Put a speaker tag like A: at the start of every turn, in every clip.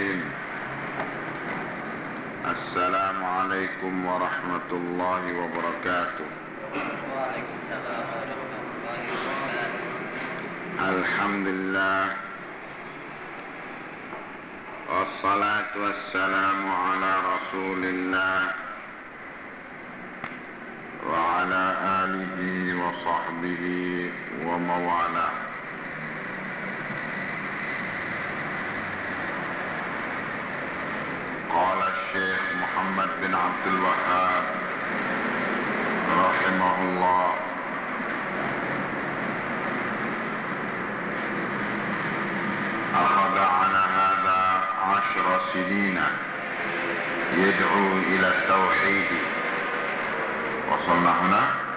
A: الرحيم. السلام عليكم ورحمة الله وبركاته. الحمد لله والصلاة والسلام على رسول الله وعلى آله وصحبه وموالاه. محمد بن عبد الوهاب رحمه الله. أخذ على هذا عشر سنين يدعو إلى التوحيد. وصلنا هنا؟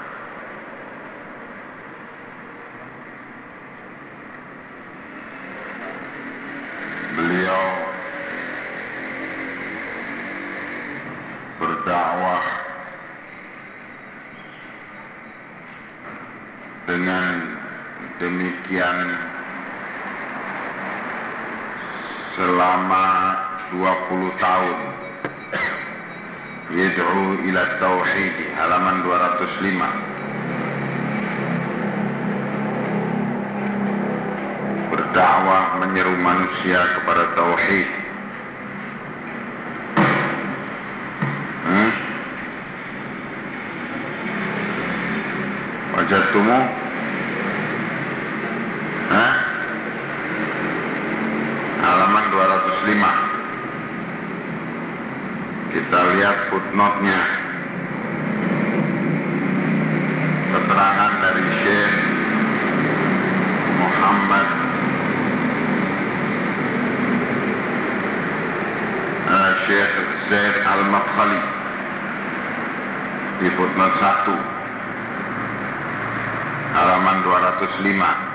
A: Demikian selama 20 tahun. Yad'u ila tauhid halaman 205 berdakwah menyeru manusia kepada tauhid. Hmm? halaman 205 kita notnya keterangan dari Syekh Muhammad Syekh Zaid Al-Madkhali di footnote 1 halaman 205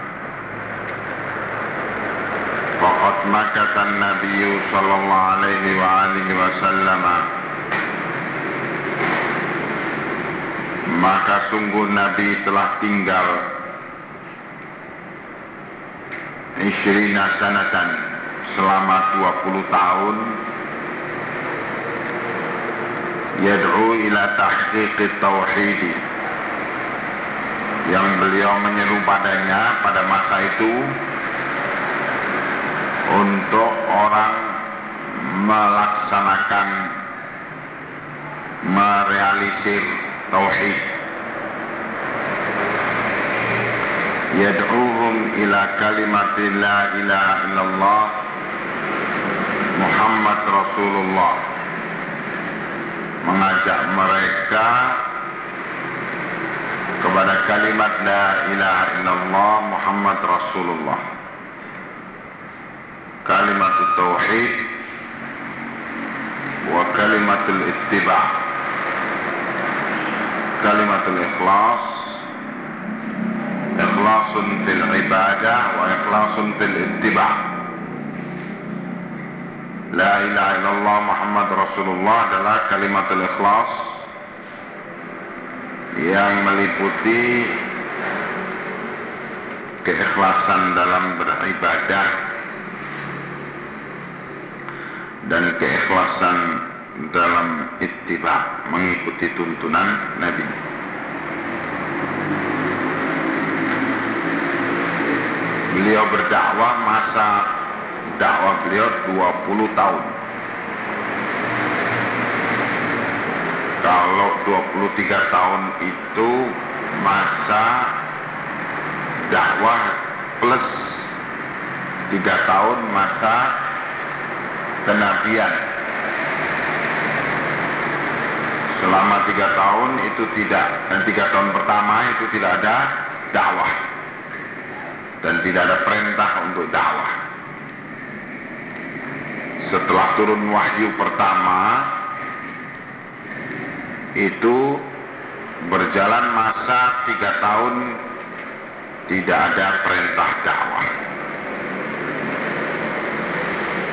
A: Fakat makatan Nabi sallallahu alaihi wa alihi wa maka sungguh Nabi telah tinggal. Ishrina sanatan selama 20 tahun. Yad'u ila tahqiq tauhid. Yang beliau menyeru padanya pada masa itu untuk orang melaksanakan merealisir tauhid yad'uhum ila kalimati la ilaha illallah Muhammad Rasulullah. Mengajak mereka kepada kalimat la ilaha illallah Muhammad Rasulullah. Kalimat tauhid wa kalimatul ittiba kalimatul ikhlas إخلاص في العبادة وإخلاص في الاتباع لا إله إلا الله محمد رسول الله adalah kalimat ikhlas yang meliputi keikhlasan dalam beribadah dan keikhlasan dalam ittiba mengikuti tuntunan Nabi. Beliau berdakwah masa dakwah beliau 20 tahun. Kalau 23 tahun itu masa dakwah plus 3 tahun masa kenabian selama tiga tahun itu tidak dan tiga tahun pertama itu tidak ada dakwah dan tidak ada perintah untuk dakwah. Setelah turun wahyu pertama itu berjalan masa tiga tahun tidak ada perintah dakwah.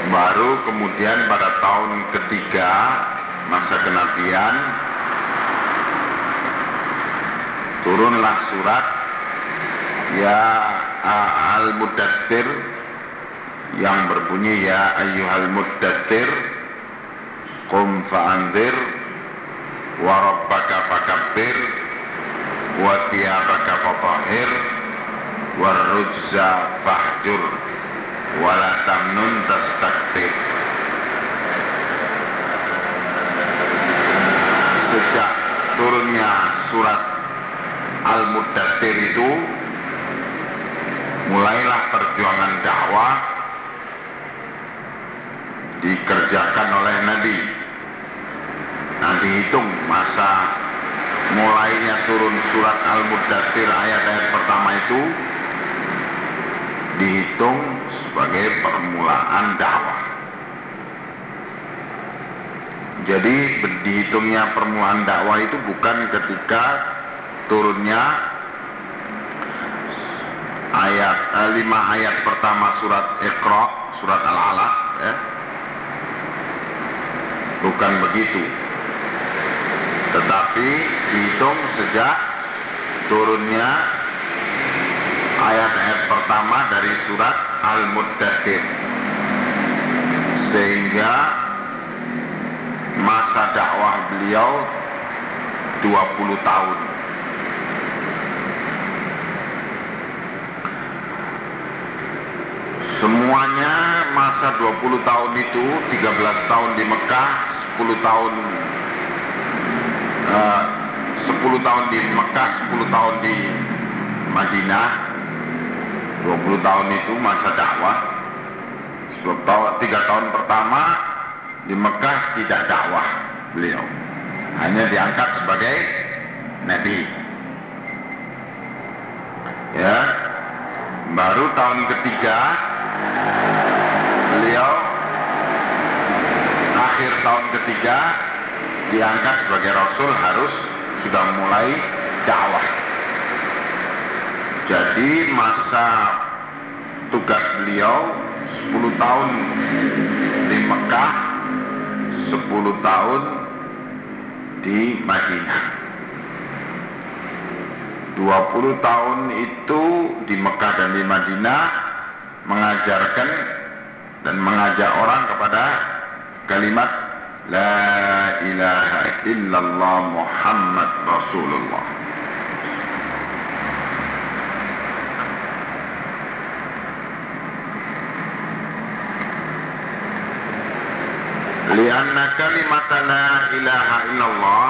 A: Baru kemudian pada tahun ketiga masa kenabian turunlah surat ya al-mudathir yang berbunyi ya ayyuhal muddatsir qum fa'anzir wa rabbaka fakabbir wa thiyabaka fatahhir war rujza fahjur wa la tamnun tastakthir. Sejak turunnya surat Al-Muddatsir itu mulailah perjuangan dakwah dikerjakan oleh Nabi. Nah dihitung masa mulainya turun surat Al-Muddatsir ayat-ayat pertama itu dihitung sebagai permulaan dakwah. Jadi dihitungnya permulaan dakwah itu bukan ketika turunnya ayat eh, lima ayat pertama surat Iqra, surat Al-Alaq ya. Bukan begitu. Tetapi dihitung sejak turunnya ayat-ayat pertama dari surat Al-Muddatsir. Sehingga masa dakwah beliau 20 tahun. Semuanya masa 20 tahun itu 13 tahun di Mekah, 10 tahun uh, 10 tahun di Mekah, 10 tahun di Madinah. 20 tahun itu masa dakwah. 10 tahun, 3 tahun pertama di Mekah tidak dakwah beliau. Hanya diangkat sebagai nabi. Ya. Baru tahun ketiga beliau akhir tahun ketiga diangkat sebagai rasul harus sudah mulai dakwah. Jadi masa tugas beliau 10 tahun di Mekah, 10 tahun di Madinah. 20 tahun itu di Mekah dan di Madinah mengajarkan dan mengajak orang kepada kalimat La ilaha illallah Muhammad Rasulullah. Lianna kalimat la ilaha illallah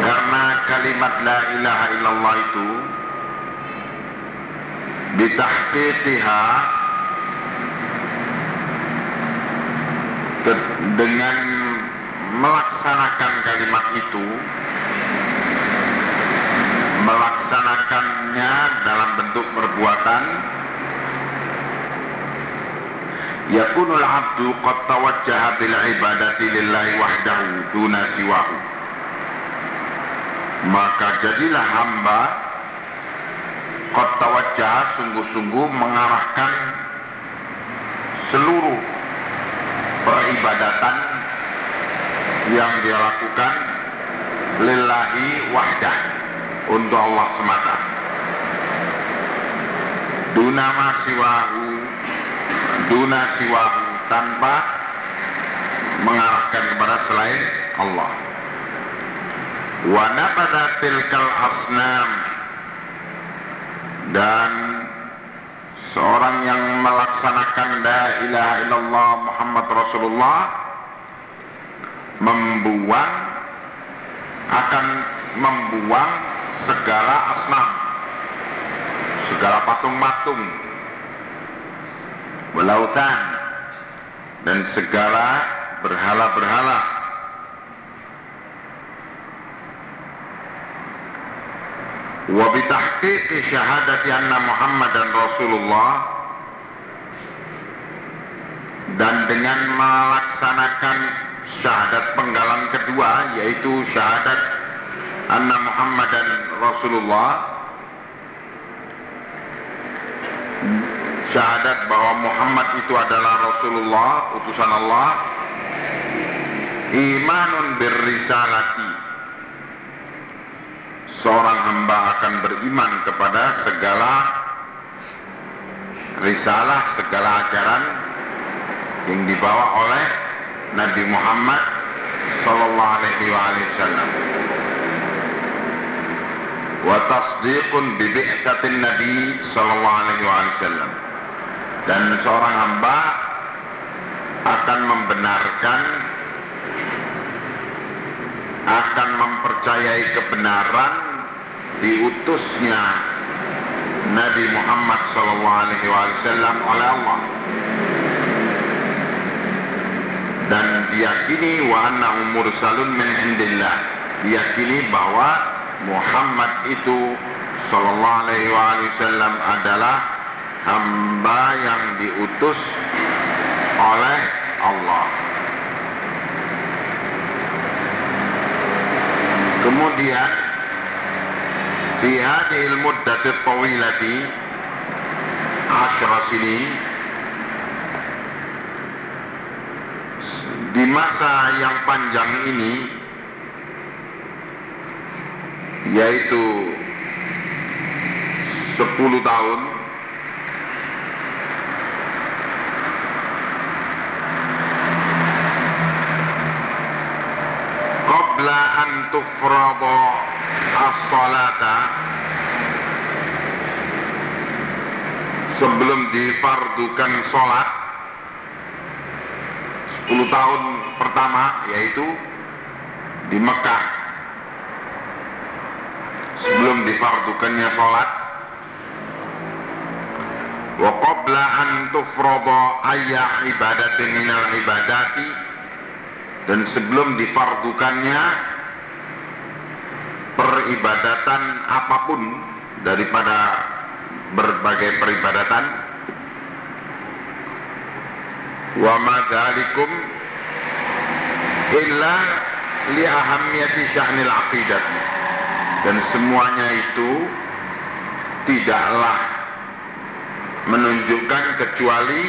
A: Karena kalimat la ilaha illallah itu bitahqiqiha dengan melaksanakan kalimat itu melaksanakannya dalam bentuk perbuatan yakunul abdu qad tawajjaha bil ibadati lillahi wahdahu duna siwahu. Maka jadilah hamba qad tawajjaha sungguh-sungguh mengarahkan seluruh peribadatan yang dia lakukan lillahi wahdah untuk Allah semata. Duna siwahu duna siwahu tanpa mengarahkan kepada selain Allah. Wa nabada tilkal asnam dan seorang yang melaksanakan la ilaha illallah Muhammad Rasulullah membuang akan membuang segala asnam segala patung-patung belautan dan segala berhala-berhala wa bitahqiqi syahadati anna Muhammadan Rasulullah. Dan dengan melaksanakan syahadat penggalan kedua yaitu syahadat anna Muhammadan Rasulullah. Syahadat bahwa Muhammad itu adalah Rasulullah utusan Allah. Imanun birrisalati seorang hamba akan beriman kepada segala risalah segala ajaran yang dibawa oleh Nabi Muhammad sallallahu alaihi wasallam. Wa tasdiqun bi bi'tsatin Nabi sallallahu alaihi wasallam. Dan seorang hamba akan membenarkan akan mempercayai kebenaran diutusnya Nabi Muhammad wasallam oleh Allah. Dan diyakini wa annahu mursalun min indillah. Diyakini bahwa Muhammad itu sallallahu alaihi wasallam adalah hamba yang diutus oleh Allah. Kemudian fi hadhihi al-muddah at-tawilati 10 sinin di masa yang panjang ini yaitu 10 tahun qabla an tufrada as-salata. Sebelum difardukan sholat 10 tahun pertama yaitu di Mekah. Sebelum difardukannya sholat wa qabla an tufrada ayya ibadatin minal ibadati dan sebelum difardukannya peribadatan apa pun daripada berbagai peribadatan. Wa ma dzalikum illa li ahammiyati sya'nil aqidah. Dan semuanya itu tidaklah menunjukkan kecuali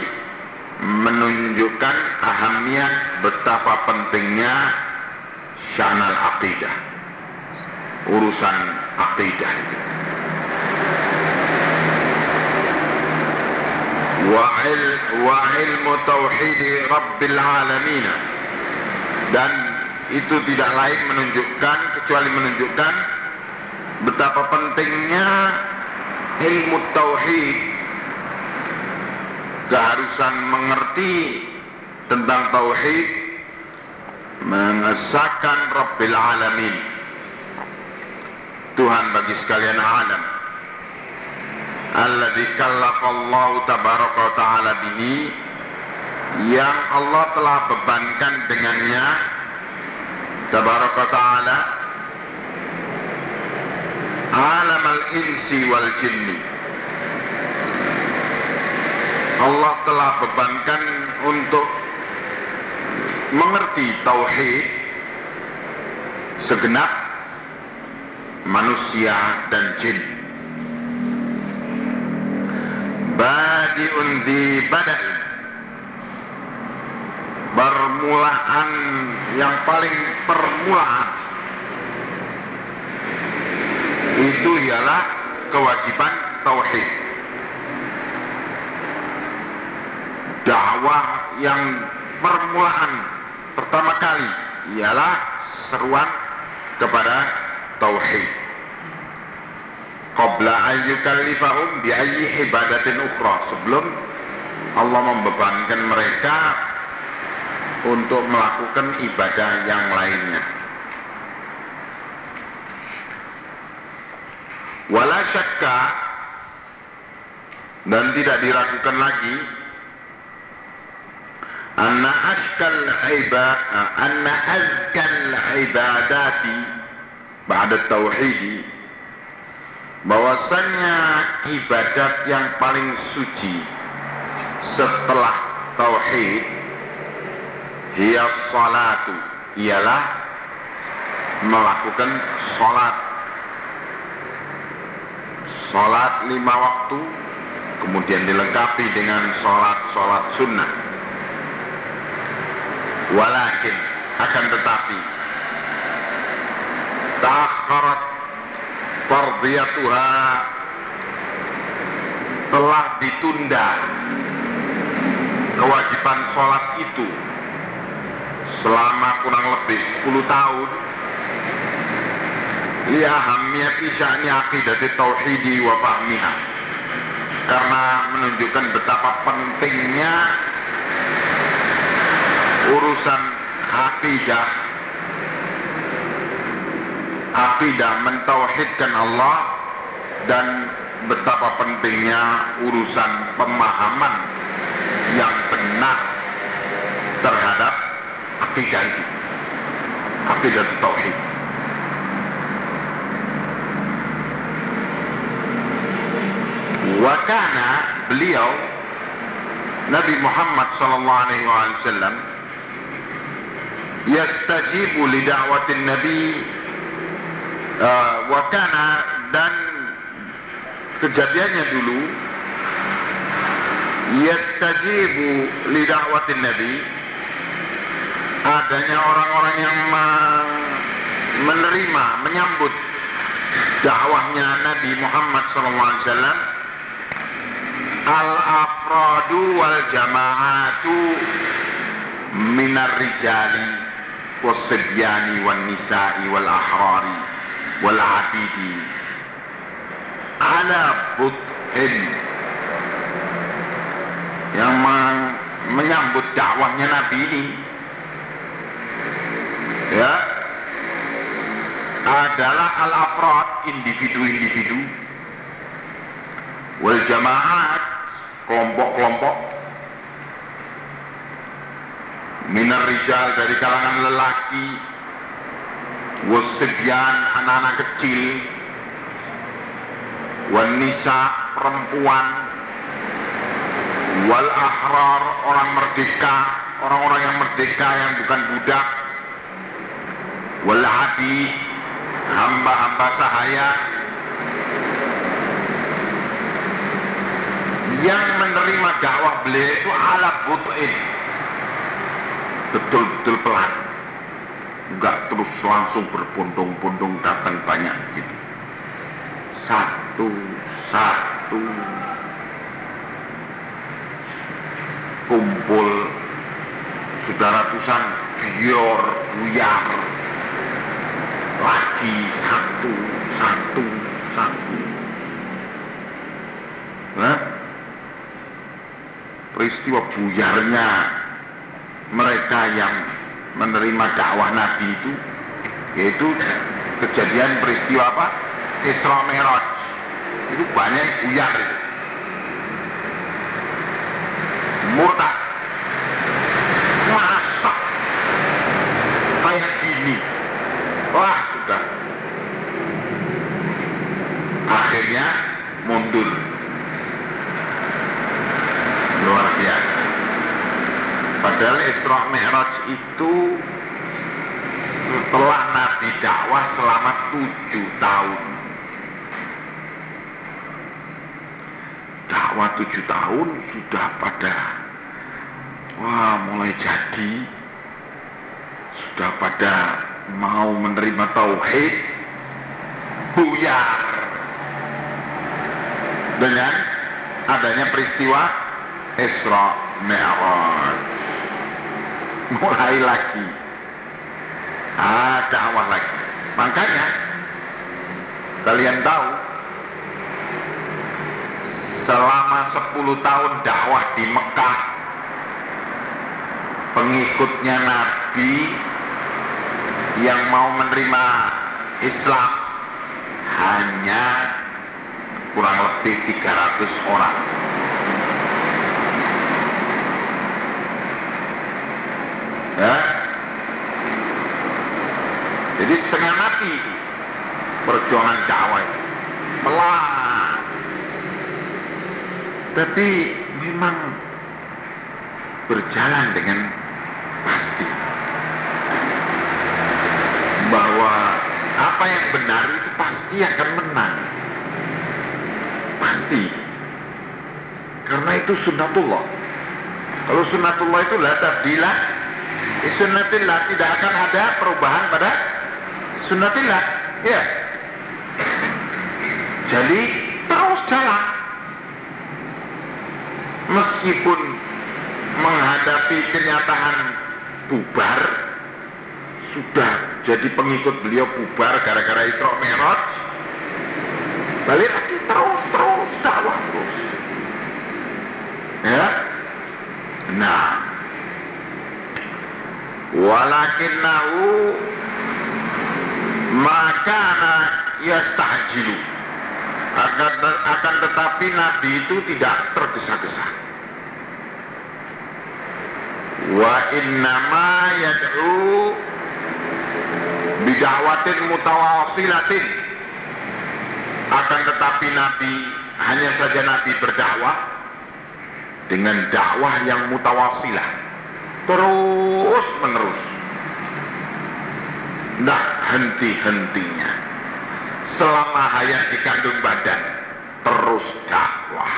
A: menunjukkan ahamiyat betapa pentingnya sya'nal aqidah urusan il wa ilmu tauhid rabbil alamin. Dan itu tidak lain menunjukkan kecuali menunjukkan betapa pentingnya ilmu tauhid. Keharusan mengerti tentang tauhid mengesahkan rabbil alamin Tuhan bagi sekalian alam. Alladzi kallafallahu tabaraka ta'ala bihi yang Allah telah bebankan dengannya tabaraka ta'ala alam al-insi wal jinni. Allah telah bebankan untuk mengerti tauhid segenap manusia dan jin. Badi'un di badai. Permulaan yang paling permulaan. Itu ialah kewajiban tauhid. Dakwah yang permulaan pertama kali ialah seruan kepada tauhid. Qabla ayyukallifahum bi ayyi ibadatin ukhra. Sebelum Allah membebankan mereka untuk melakukan ibadah yang lainnya. Wala syakka dan tidak diragukan lagi anna askal ibad anna azkal ibadati ba'da tauhidi bahwasannya ibadat yang paling suci setelah tauhid hiya salatu ialah melakukan salat. Salat lima waktu kemudian dilengkapi dengan salat-salat sunnah. Walakin akan tetapi ta'akharat fardiyatuha telah ditunda kewajiban sholat itu selama kurang lebih 10 tahun. Liahamiyat isya'ni aqidati tauhidi wa fahmiha. Karena menunjukkan betapa pentingnya urusan akidah akidah mentauhidkan Allah dan betapa pentingnya urusan pemahaman yang benar terhadap akidah itu. Akidah tauhid. Wakana beliau Nabi Muhammad sallallahu alaihi wasallam yastajibu li Nabi uh, wakana dan kejadiannya dulu yastajibu li da'watin Nabi adanya orang-orang yang menerima menyambut dakwahnya Nabi Muhammad SAW al-afradu wal jama'atu minar rijali wasibyani wan nisa'i wal ahrari abidi ala but'in yang menyambut dakwahnya Nabi ini. Ya. Adalah al-afrad individu-individu. Wal jamaat kelompok-kelompok. Minar rijal dari kalangan lelaki wasibyan anak-anak kecil. Wanisa perempuan. Wal ahrar orang merdeka. Orang-orang yang merdeka yang bukan budak. Wal abid hamba-hamba sahaya. Yang menerima dakwah beliau itu ala but'in. Betul-betul pelan enggak terus langsung berbondong-bondong datang banyak gitu. Satu satu. Kumpul sudah ratusan gior buyar lagi satu satu satu. Nah, peristiwa buyarnya mereka yang menerima dakwah Nabi itu yaitu kejadian peristiwa apa? Isra Mi'raj. Itu banyak buyar itu. Murtad. Masa kayak gini. Wah sudah. Akhirnya mundur. Luar biasa padahal Isra Mi'raj itu setelah Nabi dakwah selama tujuh tahun. Dakwah tujuh tahun sudah pada wah mulai jadi. Sudah pada mau menerima tauhid buyar. Dengan adanya peristiwa Isra Mi'raj mulai lagi. Ah dakwah lagi. Makanya kalian tahu selama 10 tahun dakwah di Mekah pengikutnya Nabi yang mau menerima Islam hanya kurang lebih 300 orang ya jadi setengah mati. Perjuangan dakwah itu. Pelan. Tapi memang berjalan dengan pasti. Bahwa apa yang benar itu pasti akan menang. Pasti. Karena itu sunnatullah. Kalau sunnatullah itu la tabdilah sunnatillah tidak akan ada perubahan pada sunnatillah ya jadi terus jalan. Meskipun menghadapi kenyataan bubar sudah jadi pengikut beliau bubar gara-gara Isra Mi'raj balik lagi terus terus dakwah terus. Ya? Nah. Walakinnahu maka yastajilu akan, akan tetapi Nabi itu tidak tergesa-gesa. Wa innama yad'u bida'watin mutawasilatin. Akan tetapi Nabi hanya saja Nabi berdakwah dengan dakwah yang mutawasilah. Terus menerus tidak henti-hentinya. Selama hayat di kandung badan terus dakwah.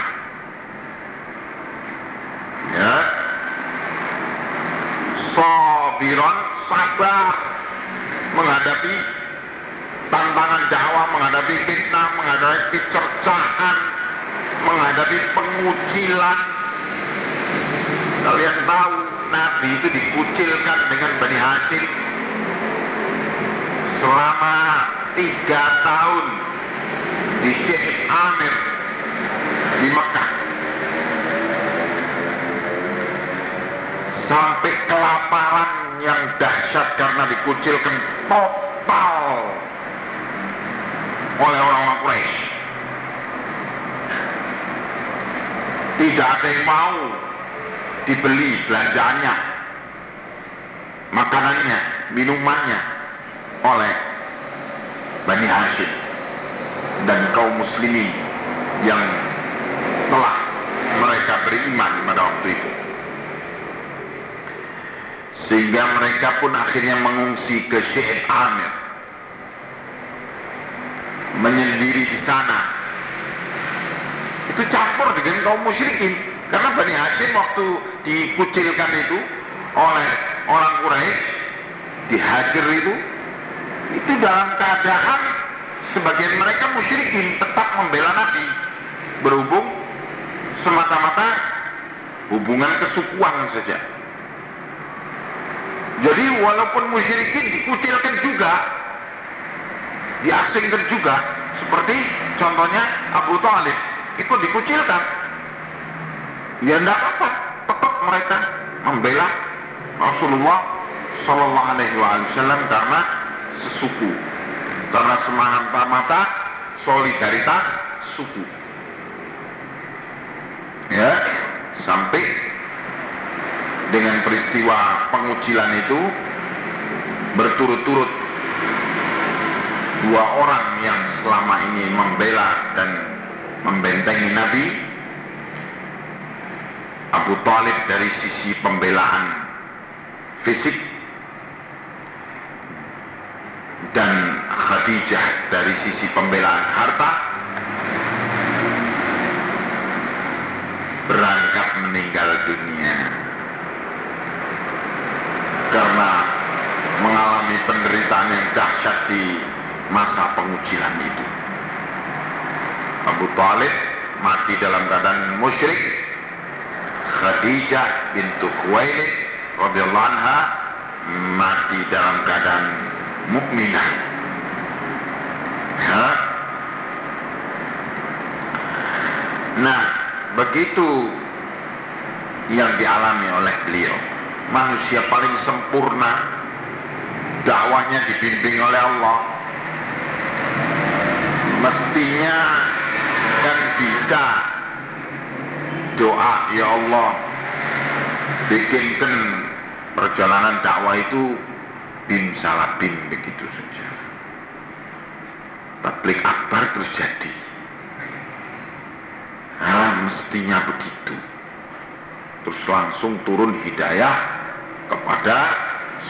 A: Ya. Sabiran sabar menghadapi tantangan dakwah, menghadapi fitnah, menghadapi cercaan, menghadapi pengucilan. Kalian tahu Nabi itu dikucilkan dengan Bani Hashim selama tiga tahun di Syekh Amir di Mekah sampai kelaparan yang dahsyat karena dikucilkan total oleh orang-orang Quraisy. Tidak ada yang mau dibeli belanjaannya, makanannya, minumannya oleh Bani Hashim dan kaum muslimin yang telah mereka beriman pada waktu itu. Sehingga mereka pun akhirnya mengungsi ke Syekh Amir. Menyendiri di sana. Itu campur dengan kaum musyrikin. Karena Bani Hashim waktu dikucilkan itu oleh orang Quraisy dihajar itu itu dalam keadaan sebagian mereka musyrikin tetap membela Nabi berhubung semata-mata hubungan kesukuan saja jadi walaupun musyrikin dikucilkan juga, diasingkan juga, seperti contohnya Abu Talib ikut dikucilkan. Ya tidak apa-apa, tetap mereka membela Rasulullah Shallallahu Alaihi Wasallam karena sesuku, karena semata mata solidaritas suku. Ya, sampai dengan peristiwa pengucilan itu berturut-turut dua orang yang selama ini membela dan membentengi Nabi Abu Talib dari sisi pembelaan fisik dan Khadijah dari sisi pembelaan harta berangkat meninggal dunia karena mengalami penderitaan yang dahsyat di masa pengucilan itu. Abu Talib mati dalam keadaan musyrik. Khadijah bintu Khuwailid radhiyallahu anha mati dalam keadaan mukminah. Ya. Nah, begitu yang dialami oleh beliau manusia paling sempurna dakwahnya dibimbing oleh Allah mestinya kan bisa doa ya Allah bikinkan perjalanan dakwah itu bim salah bim begitu saja. Tablik akbar terus jadi ah mestinya begitu. Terus langsung turun hidayah kepada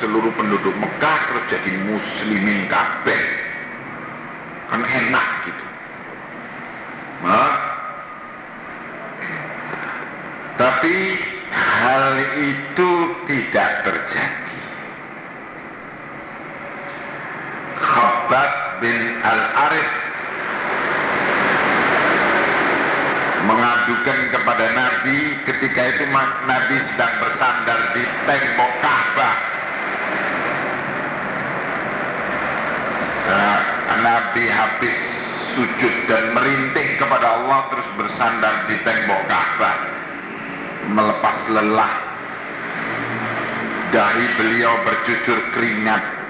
A: seluruh penduduk Mekah terus jadi muslimin kabeh. Kan enak gitu. Nah, tapi hal itu tidak terjadi Khabbab bin Al-Arif mengadukan kepada Nabi ketika itu Nabi sedang bersandar di tembok Ka'bah. Nabi habis sujud dan merintih kepada Allah terus bersandar di tembok Ka'bah melepas lelah dahi beliau bercucur keringat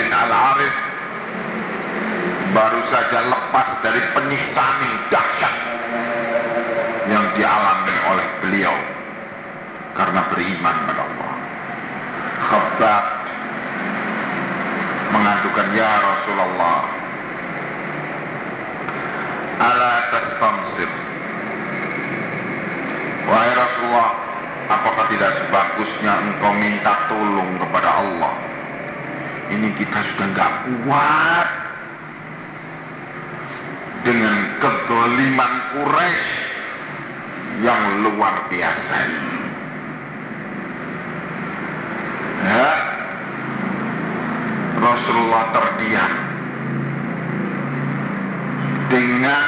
A: bin Al-Arif baru saja lepas dari penyiksaan yang dahsyat yang dialami oleh beliau karena beriman pada Allah. Khabbab mengadukan ya Rasulullah ala tastamsir wahai Rasulullah apakah tidak sebagusnya engkau minta tolong kepada Allah ini kita sudah nggak kuat dengan kedoliman Quraisy yang luar biasa Ya, Rasulullah terdiam dengan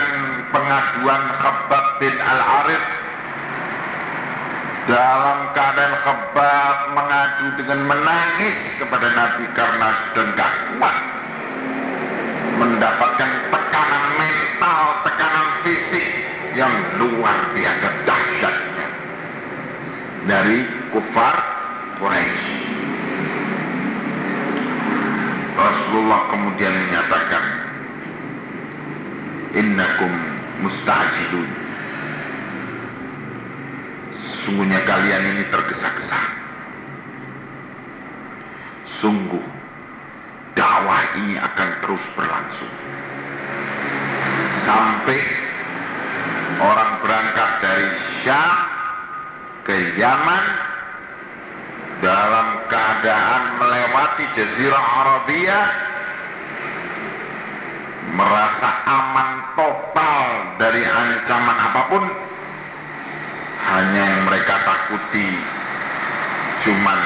A: pengaduan Khabbab bin Al-Arif dalam keadaan Khabbab mengadu dengan menangis kepada Nabi karena sudah gak kuat mendapatkan tekanan mental, tekanan fisik yang luar biasa dahsyatnya dari kufar Quraisy. Rasulullah kemudian menyatakan, Innakum musta'jilun. Sungguhnya kalian ini tergesa-gesa. Sungguh dakwah ini akan terus berlangsung. Sampai orang berangkat dari Syam ke Yaman dalam keadaan melewati Jazirah Arabia merasa aman total dari ancaman apa pun hanya yang mereka takuti cuman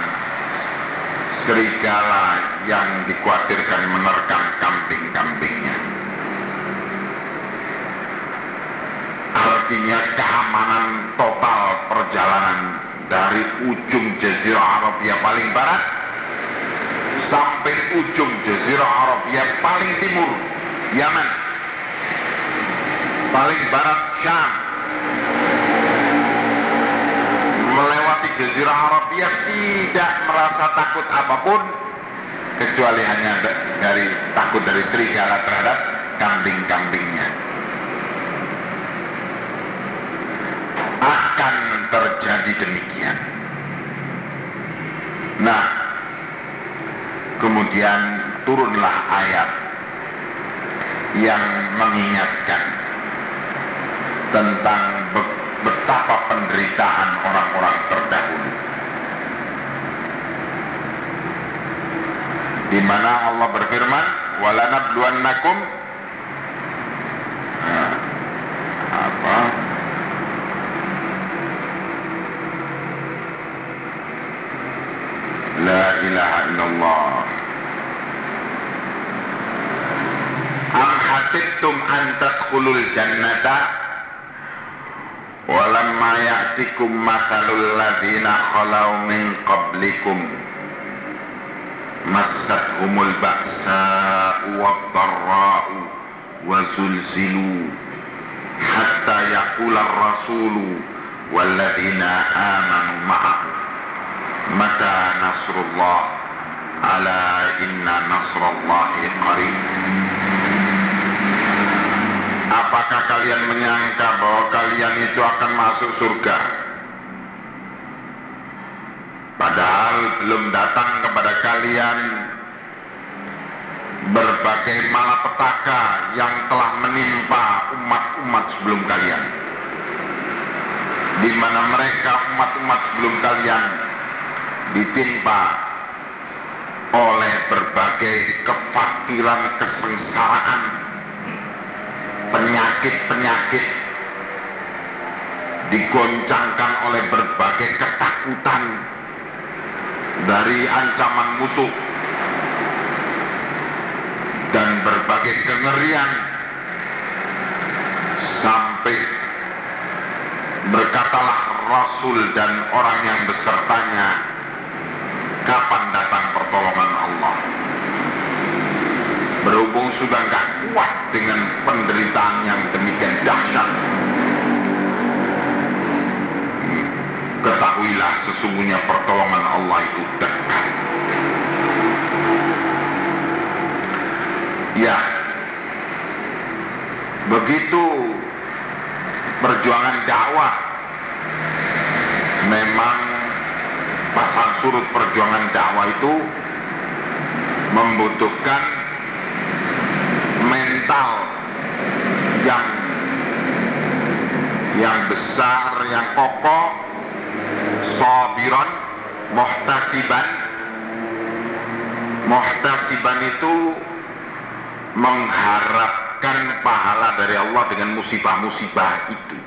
A: serigala yang dikhawatirkan menerkam kambing-kambingnya. Artinya keamanan total perjalanan dari ujung Jazirah Arabia paling barat sampai ujung Jazirah Arabia paling timur Yaman. Paling barat Syam melewati Jazirah Arabia tidak merasa takut apa pun kecuali hanya dari takut dari serigala terhadap kambing-kambingnya akan terjadi demikian. Nah, kemudian turunlah ayat yang mengingatkan tentang betapa penderitaan orang-orang terdahulu. Di mana Allah berfirman, "Walanabluwannakum" nah, apa? La ilaha illallah Am hasibtum an tadkhulul jannata يوم يأتكم مثل الذين خلوا من قبلكم. مستهم البأساء والضراء وزلزلوا حتى يقول الرسول والذين آمنوا معه متى نصر الله؟ على إن نصر الله قريب. Apakah kalian menyangka bahwa kalian itu akan masuk surga? Padahal belum datang kepada kalian berbagai malapetaka yang telah menimpa umat-umat sebelum kalian. Di mana mereka umat-umat sebelum kalian ditimpa oleh berbagai kefakiran kesengsaraan penyakit-penyakit digoncangkan oleh berbagai ketakutan dari ancaman musuh dan berbagai kengerian sampai berkatalah Rasul dan orang yang besertanya kapan datang pertolongan Allah berhubung sudah nggak kuat dengan penderitaan yang demikian dahsyat. Ketahuilah sesungguhnya pertolongan Allah itu dekat. Ya begitu perjuangan dakwah memang pasang surut perjuangan dakwah itu membutuhkan mental yang yang besar, yang kokoh, sobiron, muhtasiban. Muhtasiban itu mengharapkan pahala dari Allah dengan musibah-musibah itu.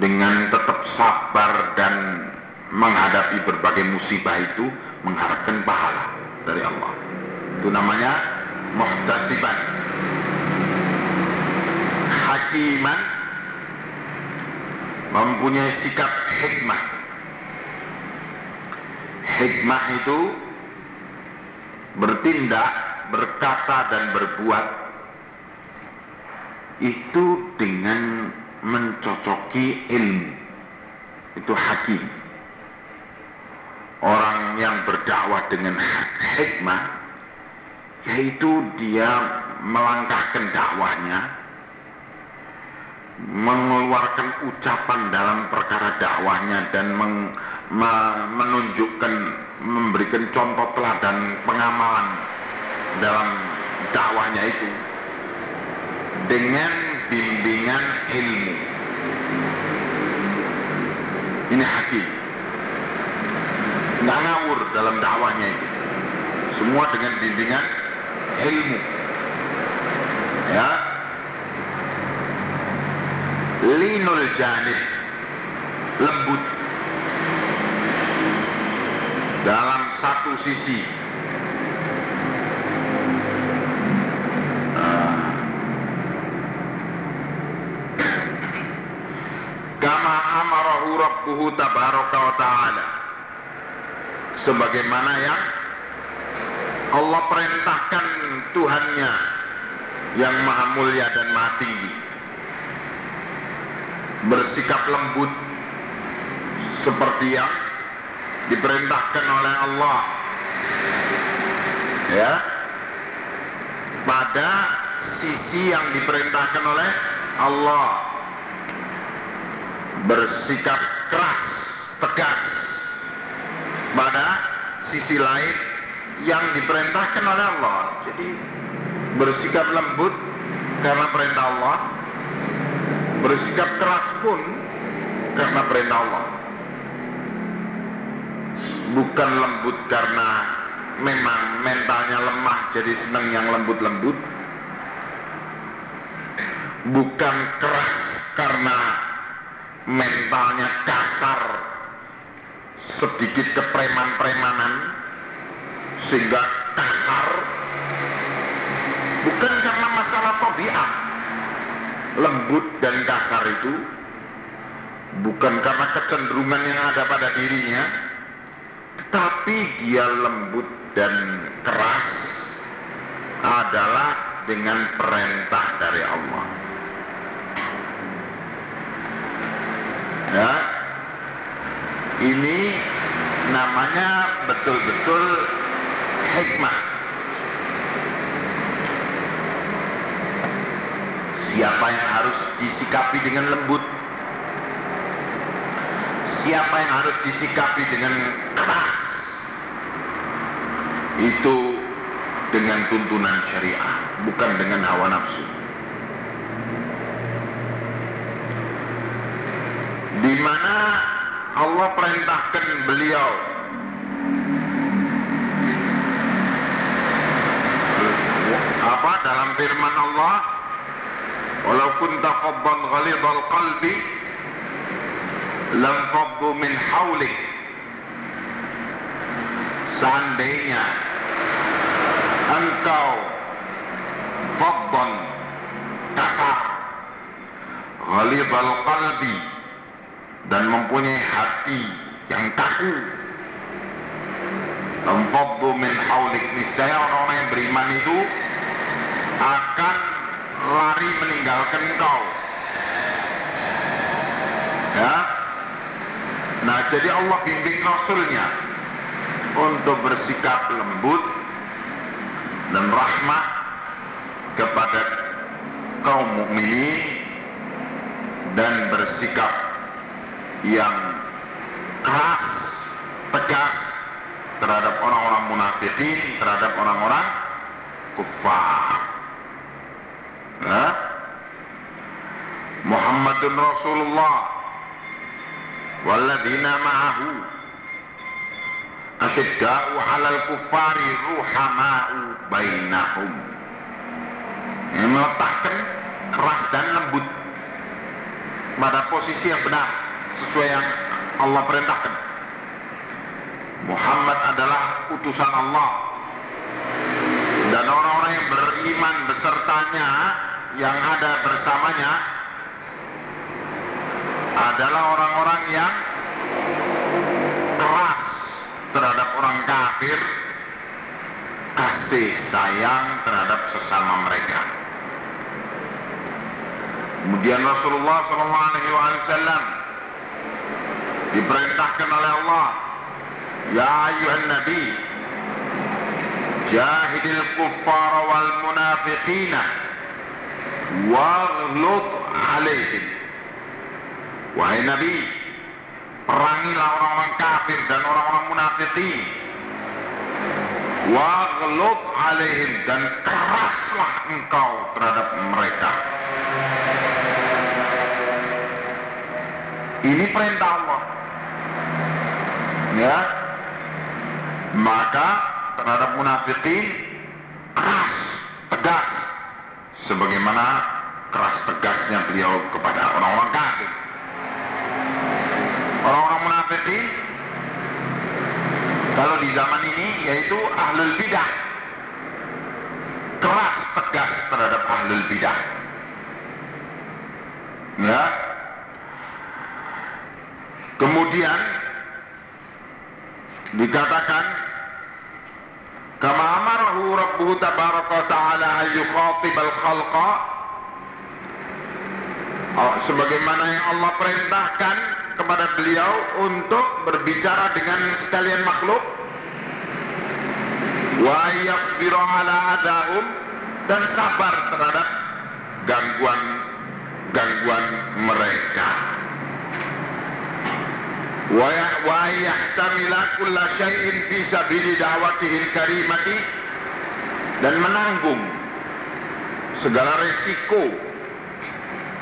A: Dengan tetap sabar dan menghadapi berbagai musibah itu mengharapkan pahala dari Allah. Itu namanya muhtasiban. Hakiman mempunyai sikap hikmah. Hikmah itu bertindak, berkata dan berbuat itu dengan mencocoki ilmu. Itu hakim. Orang yang berdakwah dengan hikmah yaitu dia melangkahkan dakwahnya mengeluarkan ucapan dalam perkara dakwahnya dan meng, me, menunjukkan memberikan contoh teladan pengamalan dalam dakwahnya itu dengan bimbingan ilmu. Ini hakim nggak ngawur dalam dakwahnya itu. Semua dengan bimbingan ilmu ya. Linul janib lembut. Dalam satu sisi. Kama amarahu rabbuhu tabaraka wa ta'ala. Sebagaimana yang Allah perintahkan Tuhannya yang maha mulia dan maha tinggi. Bersikap lembut seperti yang diperintahkan oleh Allah. Ya. Pada sisi yang diperintahkan oleh Allah. Bersikap keras tegas. Pada sisi lain yang diperintahkan oleh Allah. Jadi bersikap lembut karena perintah Allah bersikap keras pun karena perintah Allah. Bukan lembut karena memang mentalnya lemah jadi senang yang lembut-lembut. Bukan keras karena mentalnya kasar sedikit kepreman-premanan sehingga kasar bukan karena masalah tobiah lembut dan kasar itu bukan karena kecenderungan yang ada pada dirinya tetapi dia lembut dan keras adalah dengan perintah dari Allah. Ya. Ini namanya betul-betul hikmah. Siapa yang harus disikapi dengan lembut? Siapa yang harus disikapi dengan keras? Itu dengan tuntunan syariah bukan dengan hawa nafsu. Di mana Allah perintahkan beliau apa? Dalam firman Allah walau kunta faddan ghalidhal qalbi lam faddu min hawlik. Seandainya engkau faddan kasar ghalidhal qalbi dan mempunyai hati yang kaku Lamfaddu min haulik niscaya orang-orang yang beriman itu akan lari meninggalkan kau ya nah jadi Allah bimbing Rasulnya untuk bersikap lembut dan rahmat kepada kaum mukminin dan bersikap yang keras, tegas terhadap orang-orang munafikin, terhadap orang-orang kufar. Ya? Muhammadun Rasulullah walladina ma'ahu asyidda'u 'alal kuffari ruhama'u bainahum. Ini meletakkan keras dan lembut pada posisi yang benar sesuai yang Allah perintahkan. Muhammad adalah utusan Allah dan orang-orang yang beriman besertanya yang ada bersamanya adalah orang-orang yang keras terhadap orang kafir kasih sayang terhadap sesama mereka. Kemudian Rasulullah SAW diperintahkan oleh Allah ya ayuhan nabi jahidil kuffar wal munafiqina waghlud alaihim wahai nabi perangilah orang-orang kafir dan orang-orang munafikin. Waghlud alaihim dan keraslah engkau terhadap mereka. Ini perintah Allah. Ya. Maka terhadap munafikin keras tegas. Sebagaimana keras tegasnya beliau kepada orang-orang kafir munafikin kalau di zaman ini yaitu ahlul bidah. Keras tegas terhadap ahlul bidah. Ya. Kemudian dikatakan kama amarahu rabbuhu tabaraka ta'ala ayyukhatib al-khalqa. Oh, sebagaimana yang Allah perintahkan kepada beliau untuk berbicara dengan sekalian makhluk. Wa yasbiru ala adahum dan sabar terhadap gangguan gangguan mereka. Wa yahtamila kulla syai'in fi sabili da'watihil karimati dan menanggung segala resiko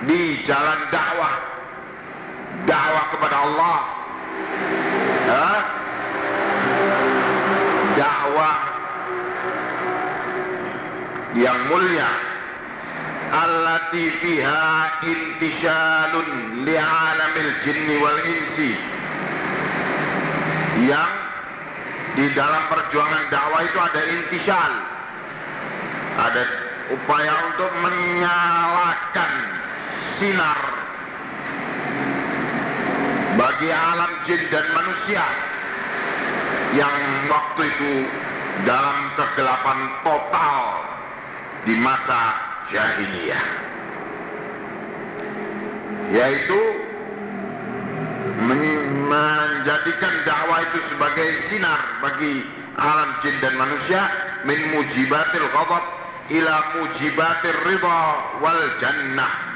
A: di jalan dakwah dakwah kepada Allah. Ya? dakwah yang mulia. Allati fiha intishalun li'alamil jinni wal insi. Yang di dalam perjuangan dakwah itu ada intisal ada upaya untuk menyalakan sinar bagi alam jin dan manusia yang waktu itu dalam kegelapan total di masa jahiliyah. Yaitu menjadikan dakwah itu sebagai sinar bagi alam jin dan manusia min mujibatil ghadab ila mujibatir ridha wal jannah.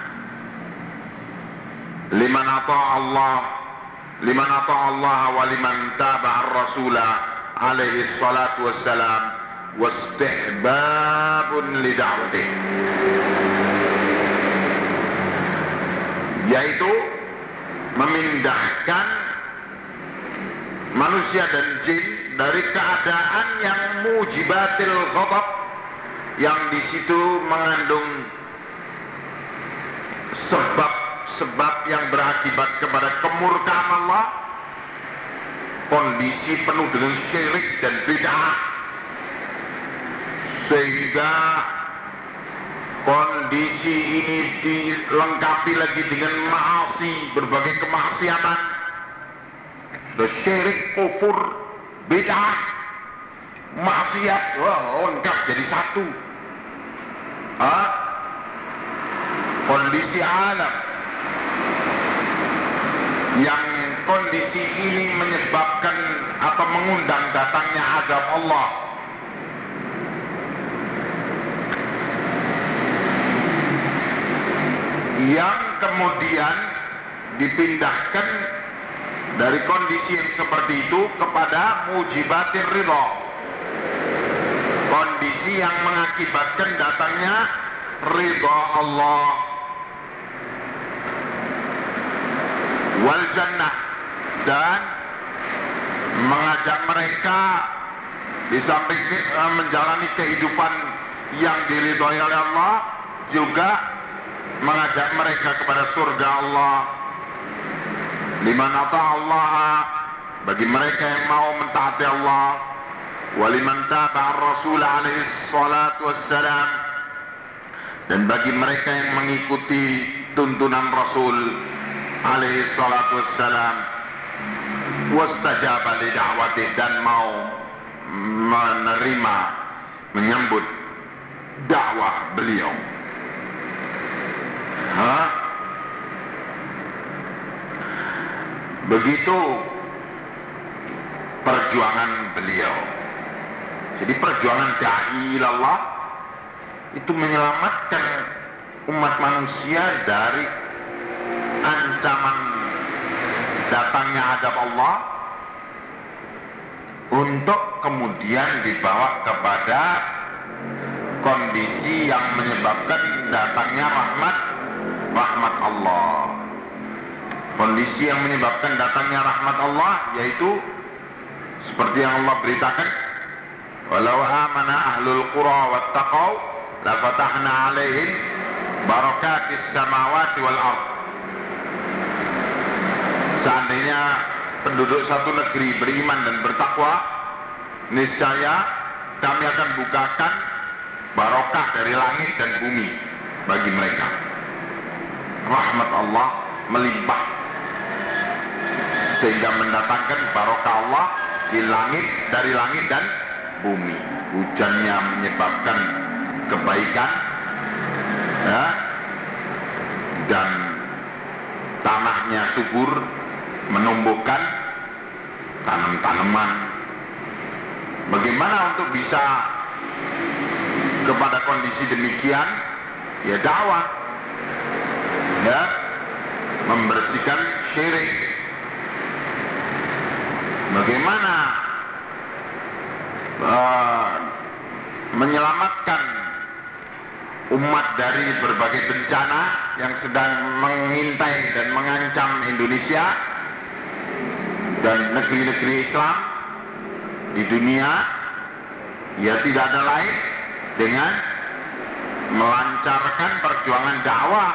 A: Liman Allah liman Allah wa liman taba'a ar-rasula alaihi salatu wassalam wastihbabun li da'watih. Yaitu memindahkan manusia dan jin dari keadaan yang mujibatil ghadab yang di situ mengandung sebab-sebab yang berakibat kepada kemurkaan Allah kondisi penuh dengan syirik dan bid'ah sehingga kondisi ini dilengkapi lagi dengan maasi, berbagai kemaksiatan, the syirik, kufur, bid'ah, maksiat, wah lengkap jadi satu. Hah? Kondisi alam yang kondisi ini menyebabkan atau mengundang datangnya azab Allah. Yang kemudian dipindahkan dari kondisi yang seperti itu kepada mujibatir ridho. Kondisi yang mengakibatkan datangnya ridho Allah wal jannah. Dan mengajak mereka di samping eh, menjalani kehidupan yang diridhoi oleh Allah juga mengajak mereka kepada surga Allah. Liman Allah bagi mereka yang mau mentaati Allah. Waliman taba'a rasul alaihi salatu wassalam. Dan bagi mereka yang mengikuti tuntunan Rasul alaihi salatu wassalam wastajaba li da'wati dan mau menerima menyambut dakwah beliau Hah? begitu perjuangan beliau jadi perjuangan da'i Allah itu menyelamatkan umat manusia dari ancaman datangnya adab Allah untuk kemudian dibawa kepada kondisi yang menyebabkan datangnya rahmat rahmat Allah. Kondisi yang menyebabkan datangnya rahmat Allah yaitu seperti yang Allah beritakan walau amana ahlul qura wattaqau la fatahna alaihim barakatis samawati wal ard seandainya penduduk satu negeri beriman dan bertakwa niscaya kami akan bukakan barokah dari langit dan bumi bagi mereka. Rahmat Allah melimpah. Sehingga mendatangkan barokah Allah di langit dari langit dan bumi. Hujannya menyebabkan kebaikan ya, dan tanahnya subur menumbuhkan tanam-tanaman. Bagaimana untuk bisa kepada kondisi demikian ya dakwah ya membersihkan syirik. Bagaimana uh, menyelamatkan umat dari berbagai bencana yang sedang mengintai dan mengancam Indonesia dan negeri-negeri Islam di dunia ya tidak ada lain dengan melancarkan perjuangan dakwah.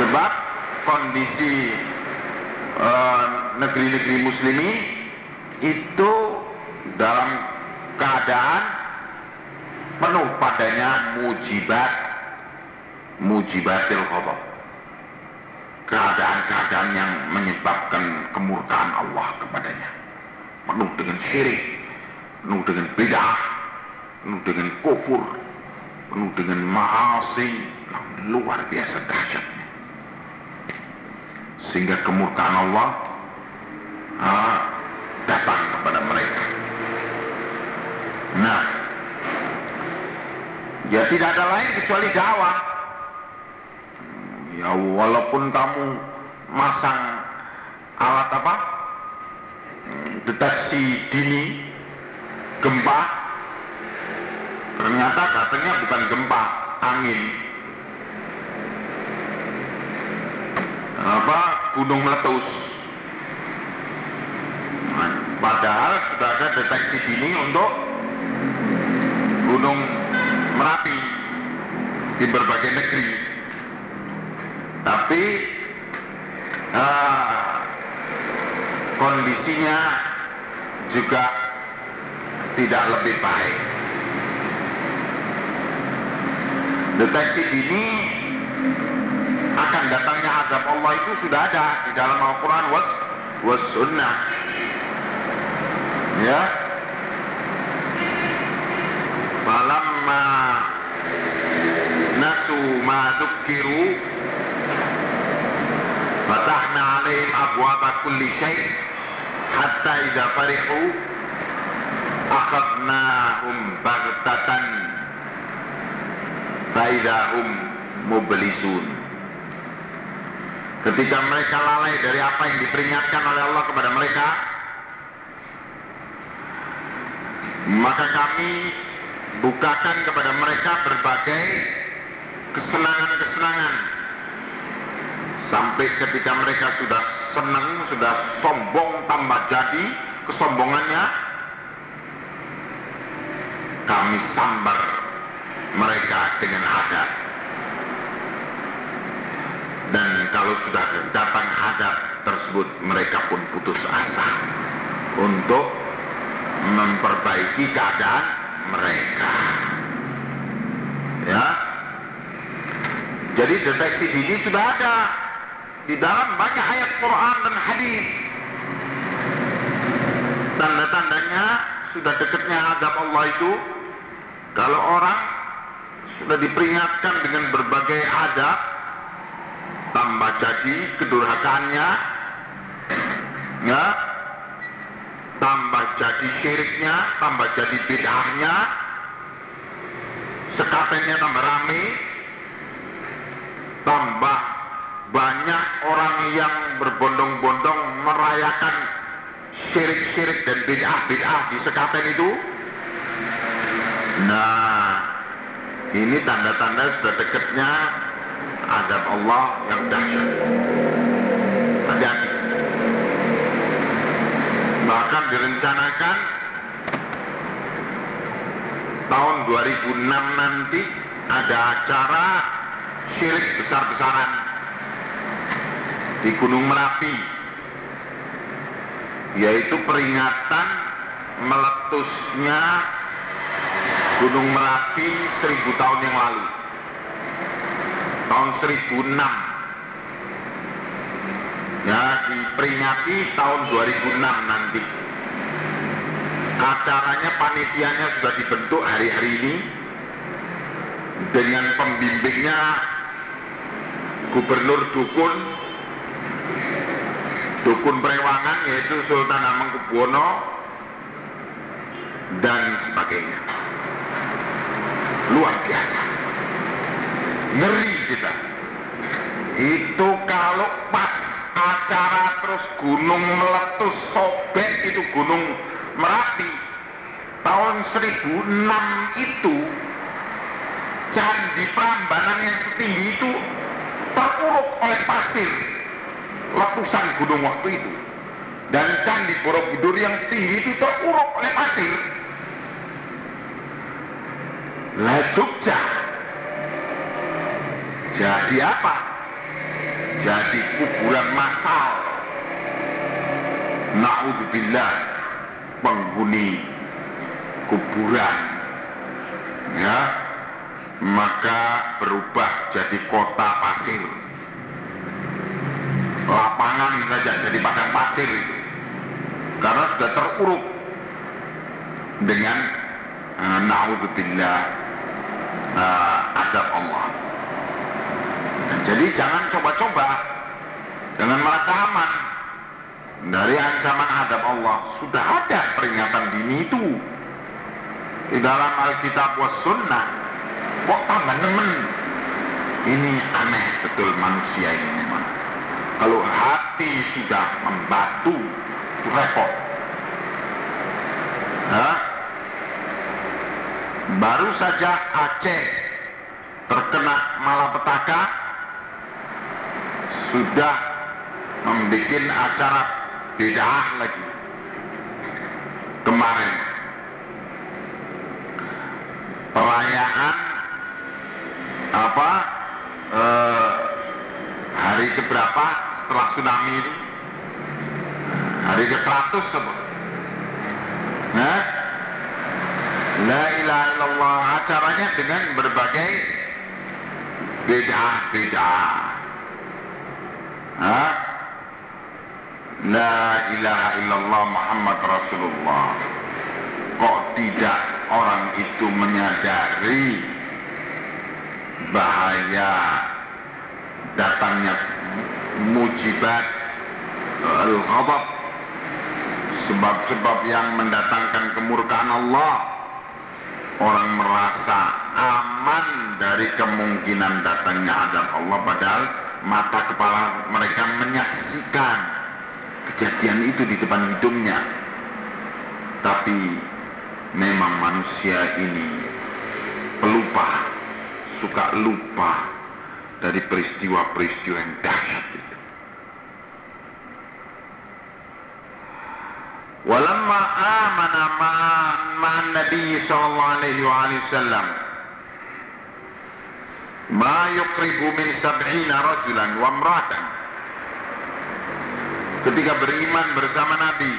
A: Sebab kondisi negeri-negeri uh, muslimi itu dalam keadaan penuh padanya mujibat mujibatil ghadab keadaan-keadaan yang menyebabkan kemurkaan Allah kepadanya. Penuh dengan syirik penuh dengan bid'ah penuh dengan kufur penuh dengan maasi. Yang luar biasa dahsyatnya. Sehingga kemurkaan Allah ah, datang kepada mereka. Nah ya tidak ada lain kecuali dakwah ya walaupun kamu masang alat apa? Deteksi dini gempa ternyata katanya bukan gempa angin. Apa? Gunung meletus. Nah, padahal sudah ada deteksi dini untuk gunung merapi di berbagai negeri tapi uh, kondisinya juga tidak lebih baik. Deteksi dini akan datangnya azab Allah itu sudah ada di dalam Al-Quran. Was was sunnah. Ya. Falamma nasu ma dukkiru fatahna alaihim abwaba kulli syai hatta idza farihu akhadnahum baghtatan faidahum mublisun. Ketika mereka lalai dari apa yang diperingatkan oleh Allah kepada mereka maka kami bukakan kepada mereka berbagai kesenangan-kesenangan sampai ketika mereka sudah senang, sudah sombong tambah jadi kesombongannya kami sambar mereka dengan adab dan kalau sudah datang adab tersebut mereka pun putus asa untuk memperbaiki keadaan mereka. Ya. Jadi deteksi dini sudah ada di dalam banyak ayat Quran dan hadis. Tanda-tandanya sudah dekatnya adab Allah itu kalau orang sudah diperingatkan dengan berbagai adab tambah jadi kedurhakaannya ya tambah jadi syiriknya tambah jadi bid'ahnya sekatennya tambah rame tambah banyak orang yang berbondong-bondong merayakan syirik-syirik dan bid'ah-bid'ah di sekaten itu. Nah ini tanda-tanda sudah dekatnya adab Allah yang dahsyat. Hati-hati. Bahkan direncanakan tahun 2006 nanti ada acara syirik besar-besaran di Gunung Merapi yaitu peringatan meletusnya Gunung Merapi seribu tahun yang lalu tahun 1006 ya diperingati tahun 2006 nanti. Acaranya panitianya sudah dibentuk hari-hari ini dengan pembimbingnya gubernur dukun dukun Prewangan yaitu Sultan Hamengkubuwono dan sebagainya. Luar biasa. Ngeri kita. Itu kalau pas acara terus gunung meletus sobek itu gunung Merapi. Tahun 1006 itu candi Prambanan yang setinggi itu teruruk oleh pasir letusan gunung waktu itu dan candi Borobudur yang setinggi itu teruruk oleh pasir. Lah Jogja. Jadi apa? jadi kuburan massal. Na'udzubillah penghuni kuburan. Ya maka berubah jadi kota pasir lapangan saja jadi padang pasir itu karena sudah teruruk dengan uh, na'udzubillah uh, adab Allah jadi jangan coba-coba dengan merasa aman dari ancaman adab Allah. Sudah ada peringatan dini itu di dalam Alkitab was sunnah. Kok tambah nemen? Ini aneh betul manusia ini memang. Kalau hati sudah membatu, repot. Hah? Baru saja Aceh terkena malapetaka sudah membuat acara bid'ah lagi kemarin perayaan apa eh, hari keberapa setelah tsunami itu hari ke 100 sebut nah La ilaha illallah acaranya dengan berbagai bid'ah-bid'ah. Hah? La ilaha illallah Muhammad Rasulullah. Kok tidak orang itu menyadari bahaya datangnya mujibat al-ghadab. Sebab-sebab yang mendatangkan kemurkaan Allah. Orang merasa aman dari kemungkinan datangnya adab Allah. Padahal mata kepala mereka menyaksikan kejadian itu di depan hidungnya. Tapi memang manusia ini pelupa suka lupa dari peristiwa-peristiwa yang dahsyat itu. Walamma amana ma'an nabi sallallahu alaihi wa sallam ma yuqribu min sab'ina rajulan wa imratan ketika beriman bersama nabi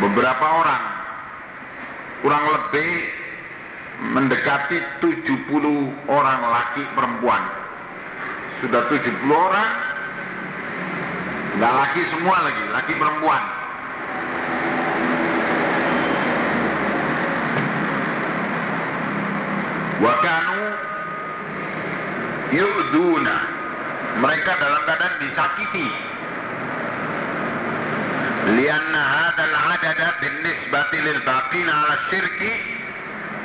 A: beberapa orang kurang lebih mendekati 70 orang laki perempuan. Sudah 70 orang nggak laki semua lagi laki perempuan. Wakanu yu'duna. Mereka dalam keadaan disakiti. Lianna hadal adada bin nisbati lil ala syirki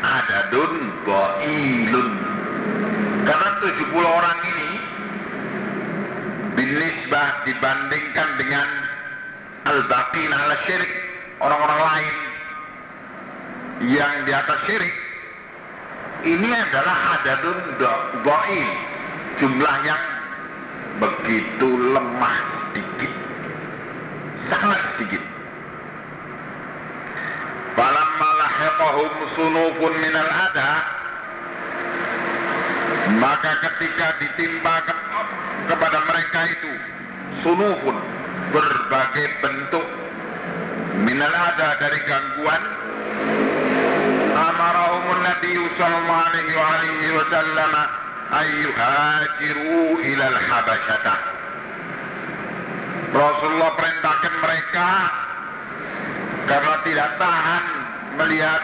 A: adadun dhailun karena 70 orang ini binisbah dibandingkan dengan al-baqin ala syirik orang-orang lain yang di atas syirik. Ini adalah adadun dhail jumlah yang begitu lemah sedikit. Sangat sedikit falamma lahiqahum sunufun minal ada maka ketika ditimpa ke, kepada mereka itu sunufun berbagai bentuk minal ada dari gangguan amarahumun nabi sallallahu alaihi wasallam ayyuhajiru ilal habasyata Rasulullah perintahkan mereka karena tidak tahan melihat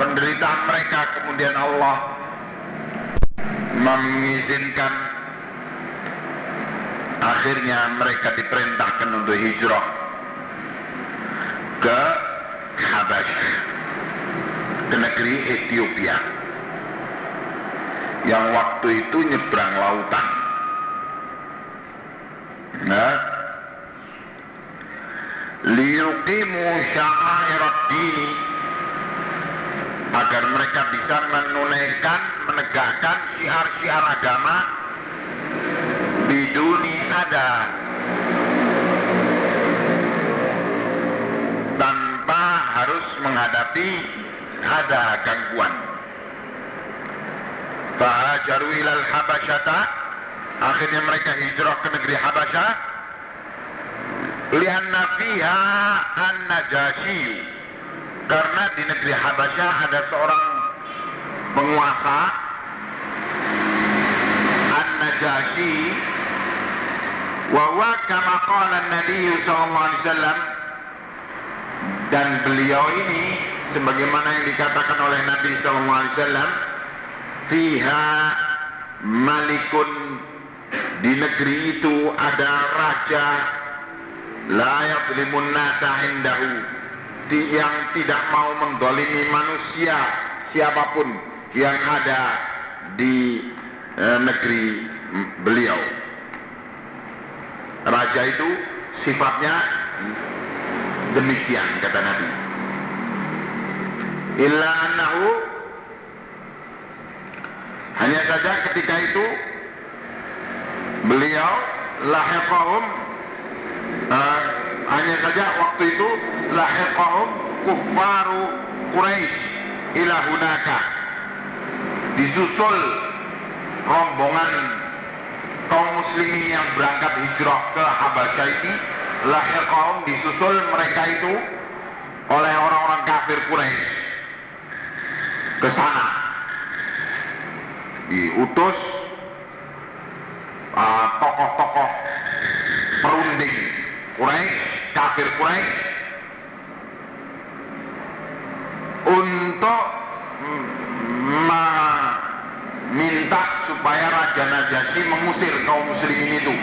A: penderitaan mereka kemudian Allah mengizinkan akhirnya mereka diperintahkan untuk hijrah ke Habasyah ke negeri Ethiopia yang waktu itu nyebrang lautan. Nah liyuqimu sya'airat dini agar mereka bisa menunaikan menegakkan syiar-syiar agama di dunia ada. Tanpa harus menghadapi ada gangguan. Fahajaru ilal Habasyata. Akhirnya mereka hijrah ke negeri Habasyah lianna fiha an-najasyi. Karena di negeri Habasyah ada seorang penguasa An-Najasyi. Wa huwa kama qala Nabi sallallahu alaihi wasallam. Dan beliau ini sebagaimana yang dikatakan oleh Nabi sallallahu alaihi wasallam fiha malikun. Di negeri itu ada raja la yadlimun nasa indahu yang tidak mau menggolimi manusia siapa pun yang ada di eh, negeri beliau. Raja itu sifatnya demikian kata Nabi. Illa annahu hanya saja ketika itu beliau lahiqahum uh, hanya saja waktu itu lahiqahum kuffaru Quraisy ila hunaka. Disusul rombongan kaum muslimin yang berangkat hijrah ke Habasyah ini. Lahiqahum disusul mereka itu oleh orang-orang kafir Quraisy ke sana. Diutus uh, tokoh-tokoh perunding Quraisy, kafir Quraisy untuk meminta supaya Raja Najasyi mengusir kaum muslimin itu.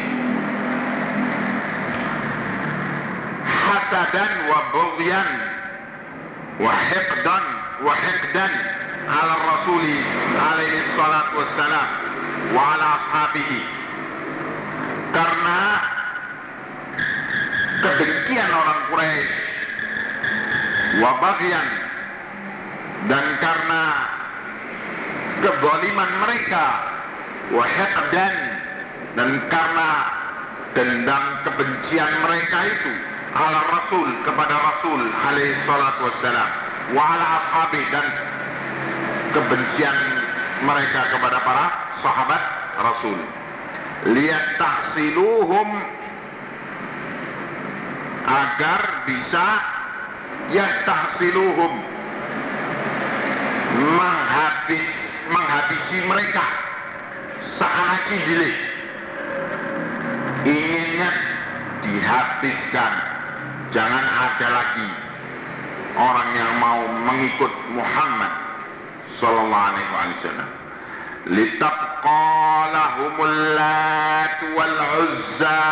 A: Hasadan wa bughyan wa hiqdan wa hiqdan ala Rasuli alaihi salatu wassalam wa ala ashabihi. Karena kedengkian orang Quraisy. Wa baghyan dan karena keboliman mereka wahakdan dan karena dendam kebencian mereka itu ala Rasul kepada Rasul alaihi salatu wassalam. Wa ala ashabi dan kebencian mereka kepada para sahabat Rasul. Liyastahsiluhum agar bisa yastahsiluhum menghabis menghabisi mereka sangat cilik. Inginnya dihabiskan. Jangan ada lagi orang yang mau mengikut Muhammad sallallahu alaihi wasallam litabqa lahumul lat wal uzza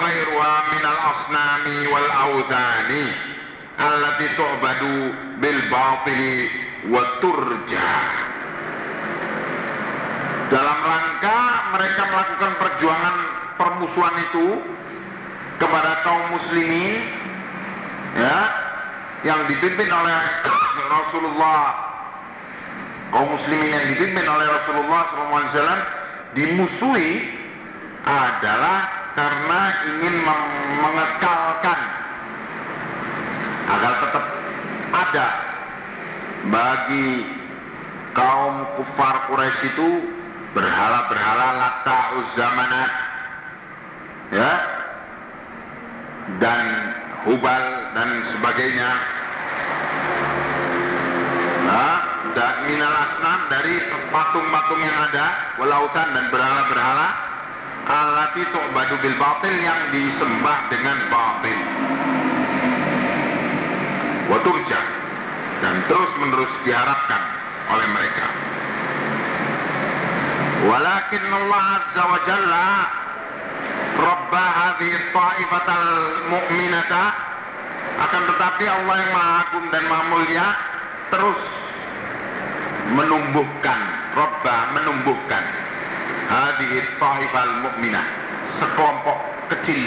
A: ghayruha min al-asnam wal awthani allati tu'badu bil batili wa turja dalam rangka mereka melakukan perjuangan permusuhan itu kepada kaum muslimin ya yang dipimpin oleh Rasulullah kaum muslimin yang dipimpin oleh Rasulullah SAW dimusuhi adalah karena ingin mengekalkan agar tetap ada bagi kaum kufar Quraisy itu berhala-berhala lata uzzamanat ya dan hubal dan sebagainya. Nah, dan minal asnam dari patung-patung yang ada walautan dan berhala-berhala alati tu'badu bil batil yang disembah dengan batil. Waturja dan terus menerus diharapkan oleh mereka. Walakin Allah azza wa jalla rabba hadhihi ta'ifatal mu'minata akan tetapi Allah yang maha agung dan maha mulia terus menumbuhkan rabba menumbuhkan. Hadhihi ta'ifal mu'minah sekelompok kecil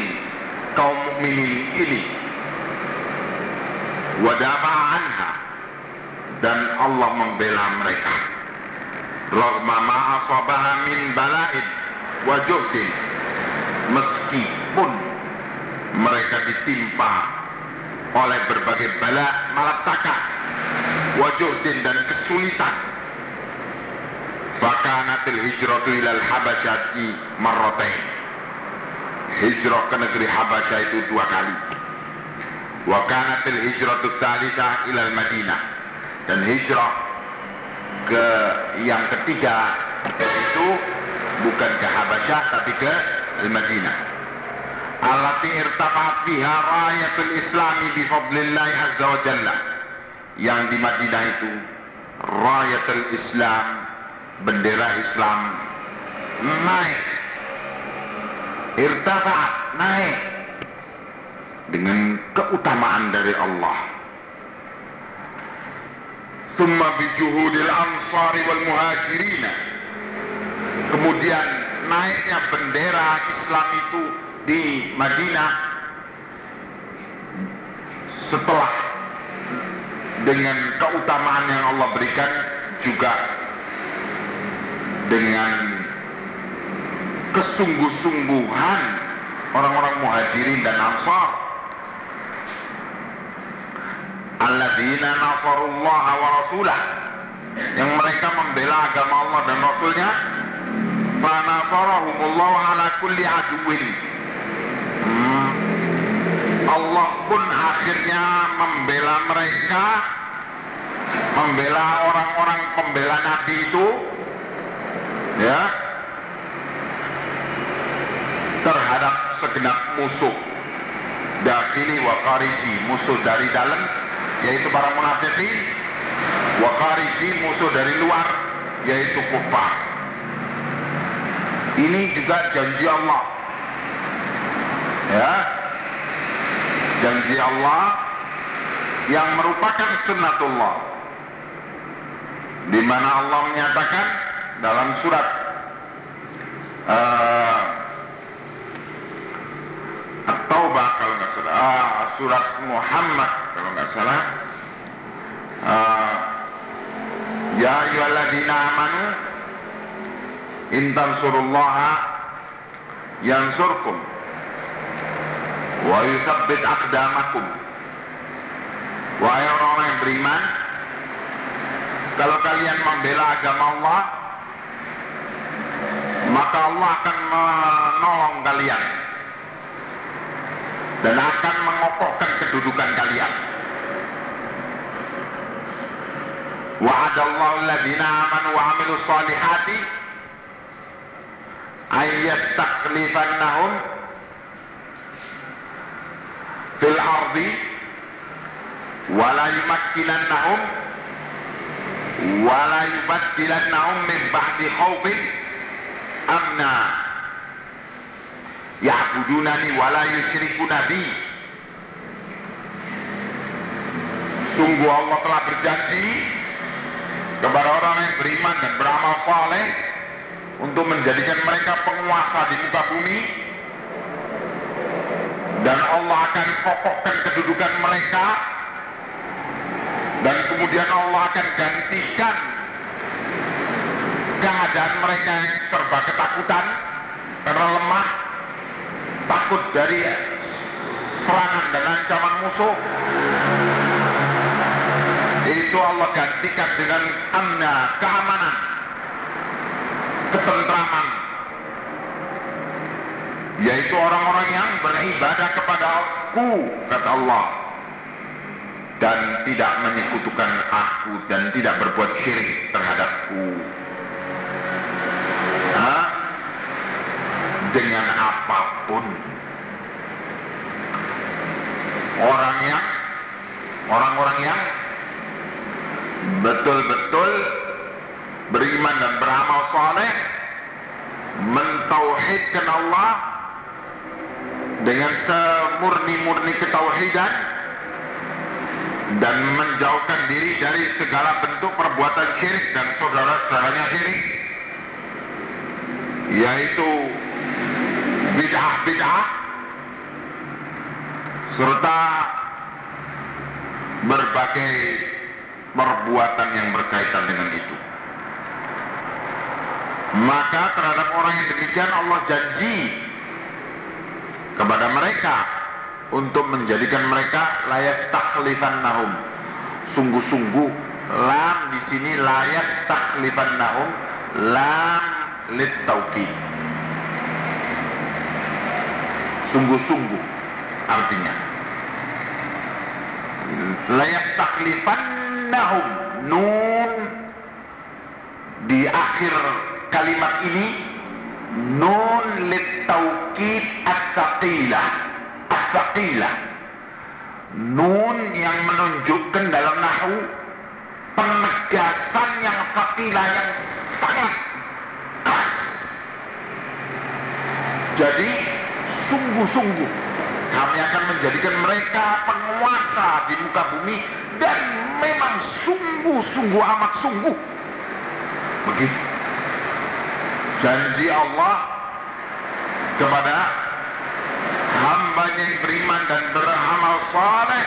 A: kaum mukminin ini. Wadafa anha dan Allah membela mereka. Rahma ma'asabaha min bala'id wa juhdin meskipun mereka ditimpa oleh berbagai bala malapetaka wa juhdin dan kesulitan. Fakanatil hijratu ilal habasyati marratain hijrah ke negeri Habasyah itu dua kali. Wa kanatil hijratu tsalitsah ilal Madinah. Dan hijrah ke yang ketiga itu bukan ke Habasyah tapi ke Madinah. Allati irtafa'at biha rayatul islami bi fadlillah azza wa jalla yang di Madinah itu rayatul islam bendera Islam naik. Irtafa'at naik. Dengan keutamaan dari Allah. Thumma bijuhudil ansari wal muhajirin kemudian naiknya bendera Islam itu di Madinah. Setelah dengan keutamaan yang Allah berikan juga dengan kesungguh-sungguhan orang-orang muhajirin dan ansar. Alladzina nasarullah wa rasulah. Yang mereka membela agama Allah dan Rasulnya. Fanasarahumullah ala kulli aduwin hmm. Allah pun akhirnya membela mereka membela orang-orang pembela Nabi itu ya terhadap segenap musuh. Dakili wa khariji musuh dari dalam yaitu para munafikin. Wa khariji musuh dari luar yaitu kufar. Ini juga janji Allah. Ya. Janji Allah yang merupakan sunnatullah di mana Allah menyatakan dalam surat uh, At-Taubah kalau nggak salah, uh, surat Muhammad kalau nggak salah, uh, Ya ayyuhalladzina amanu tansurullaha yansurkum wa yuthabbit aqdamakum. Wahai orang-orang yang beriman Kalau kalian membela agama Allah Maka Allah akan menolong kalian. Dan akan mengokohkan kedudukan kalian. Wa'adallahu alladhina amanu wa amilu salihati Ayyastaklifannahum Fil ardi wala yumakkinannahum wala yubaddilannahum min ba'di khawfin amna ya'budunani wala yusyrikuna bi sungguh Allah telah berjanji kepada orang yang beriman dan beramal saleh untuk menjadikan mereka penguasa di muka bumi. Dan Allah akan kokohkan kedudukan mereka dan kemudian Allah akan gantikan keadaan mereka yang serba ketakutan karena lemah takut dari serangan dan ancaman musuh. Itu Allah gantikan dengan amna keamanan ketentraman. Yaitu orang-orang yang beribadah kepada aku kata Allah dan tidak menyekutukan aku dan tidak berbuat syirik terhadapku. Nah, dengan apa pun. Orang yang orang-orang yang betul-betul beriman dan beramal soleh mentauhidkan Allah dengan semurni-murni ketauhidan dan menjauhkan diri dari segala bentuk perbuatan syirik dan saudara-saudaranya syirik yaitu bid'ah-bid'ah serta berbagai perbuatan yang berkaitan dengan itu. Maka terhadap orang yang demikian Allah janji kepada mereka untuk menjadikan mereka layas taklifan nahum sungguh-sungguh lam di sini layas taklifan nahum lam lit sungguh-sungguh artinya. Layas taklifan nahum nun. Di akhir kalimat ini nun lit taukid at-taqilah at-taqilah nun yang menunjukkan dalam nahu penegasan yang fakilah yang sangat keras. Jadi sungguh-sungguh kami akan menjadikan mereka penguasa di muka bumi dan memang sungguh-sungguh amat sungguh. Begitu. Janji Allah kepada hambanya yang beriman dan beramal saleh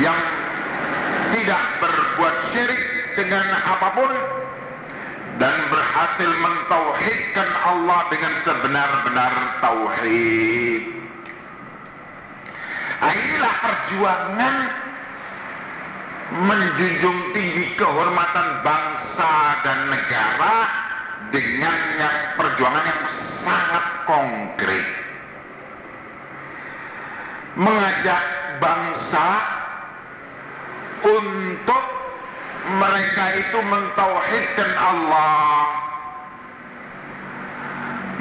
A: yang tidak berbuat syirik dengan apa pun dan berhasil mentauhidkan Allah dengan sebenar-benar tauhid. Inilah perjuangan menjunjung tinggi kehormatan bangsa dan negara dengan perjuangan yang sangat konkret. Mengajak bangsa untuk mereka itu mentauhidkan Allah.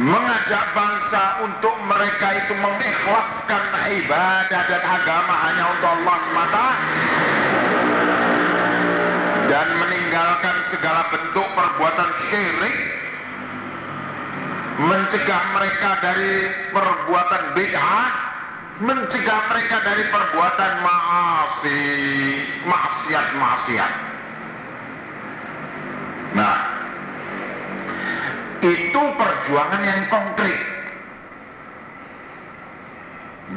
A: Mengajak bangsa untuk mereka itu mengikhlaskan ibadah dan agama hanya untuk Allah semata. Dan meninggalkan segala bentuk perbuatan syirik. Mencegah mereka dari perbuatan bid'ah mencegah mereka dari perbuatan maasi maksiat-maksiat. Nah itu perjuangan yang konkret.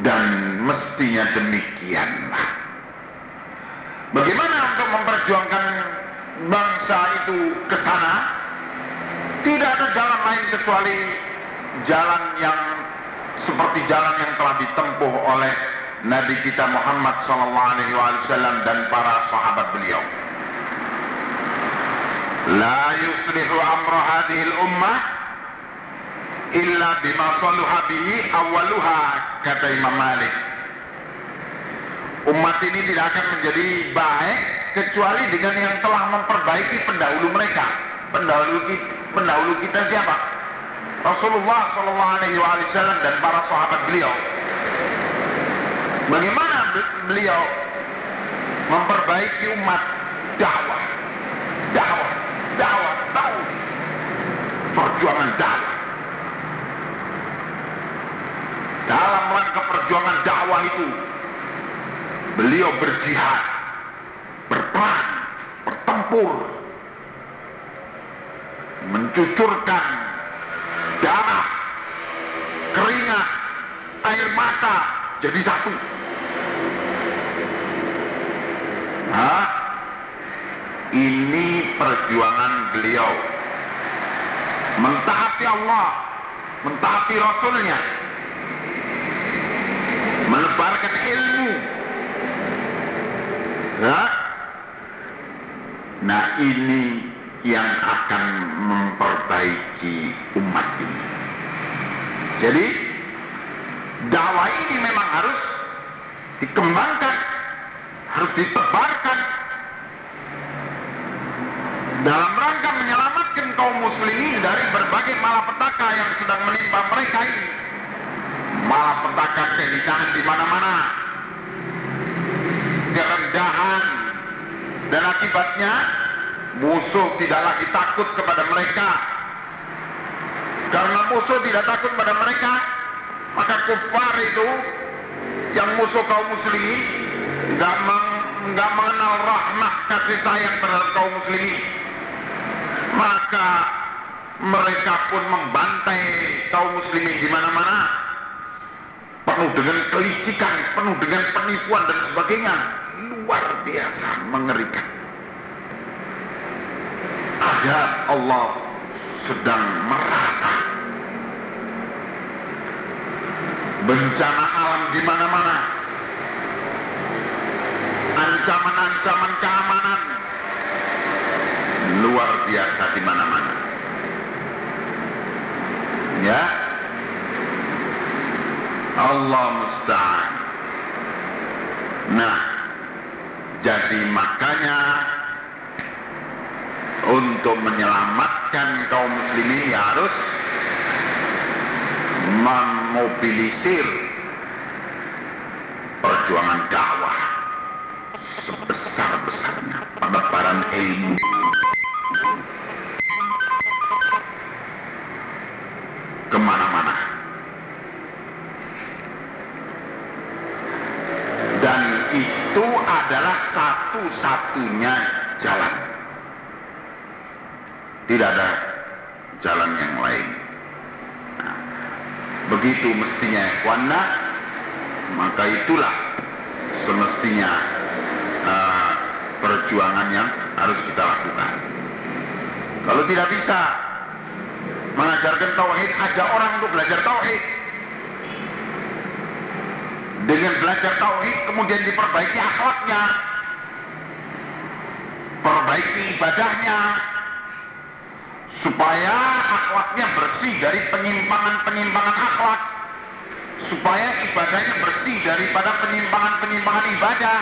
A: Dan mestinya demikianlah. Bagaimana untuk memperjuangkan bangsa itu ke sana? Tidak ada jalan lain kecuali jalan yang seperti jalan yang telah ditempuh oleh Nabi kita Muhammad SAW dan para sahabat beliau. La yuslihu amra hadhihi ummah illa bima saluha bihi awaluha kata Imam Malik. Umat ini tidak akan menjadi baik kecuali dengan yang telah memperbaiki pendahulu mereka. Pendahulu kita, pendahulu kita siapa? Rasulullah Shallallahu Alaihi Wasallam dan para sahabat beliau. Bagaimana beliau memperbaiki umat? Dakwah, dakwah, dakwah, dakwah, perjuangan dakwah. Dalam rangka perjuangan dakwah itu, beliau berjihad, berperang, bertempur, mencucurkan darah, keringat, air mata jadi satu. Nah, ini perjuangan beliau mentaati Allah, mentaati Rasulnya, menebarkan ilmu. Nah, nah ini yang akan memperbaiki umat ini. Jadi dakwah ini memang harus dikembangkan, harus ditebarkan dalam rangka menyelamatkan kaum muslimin dari berbagai malapetaka yang sedang menimpa mereka ini. Malapetaka kenikahan di mana-mana, kerendahan, dan akibatnya musuh tidak lagi takut kepada mereka. Karena musuh tidak takut kepada mereka, maka kufar itu yang musuh kaum muslimin nggak nggak mengenal rahmat kasih sayang terhadap kaum muslimin. Maka mereka pun membantai kaum muslimin di mana-mana penuh dengan kelicikan, penuh dengan penipuan dan sebagainya. Luar biasa mengerikan ada Allah sedang merata. Bencana alam di mana-mana. Ancaman-ancaman keamanan. Luar biasa di mana-mana. Ya. Allah musta'an. Nah jadi makanya untuk menyelamatkan kaum muslimin ya harus memobilisir perjuangan dakwah sebesar-besarnya penyebaran ilmu. Ke mana-mana. Dan itu adalah satu-satunya jalan tidak ada jalan yang lain. Nah, begitu mestinya ikhwanna, maka itulah semestinya uh, perjuangan yang harus kita lakukan. Kalau tidak bisa mengajarkan tauhid, ajak orang untuk belajar tauhid. Dengan belajar tauhid kemudian diperbaiki akhlaknya, perbaiki ibadahnya, supaya akhlaknya bersih dari penyimpangan-penyimpangan akhlak. Supaya ibadahnya bersih daripada penyimpangan-penyimpangan ibadah.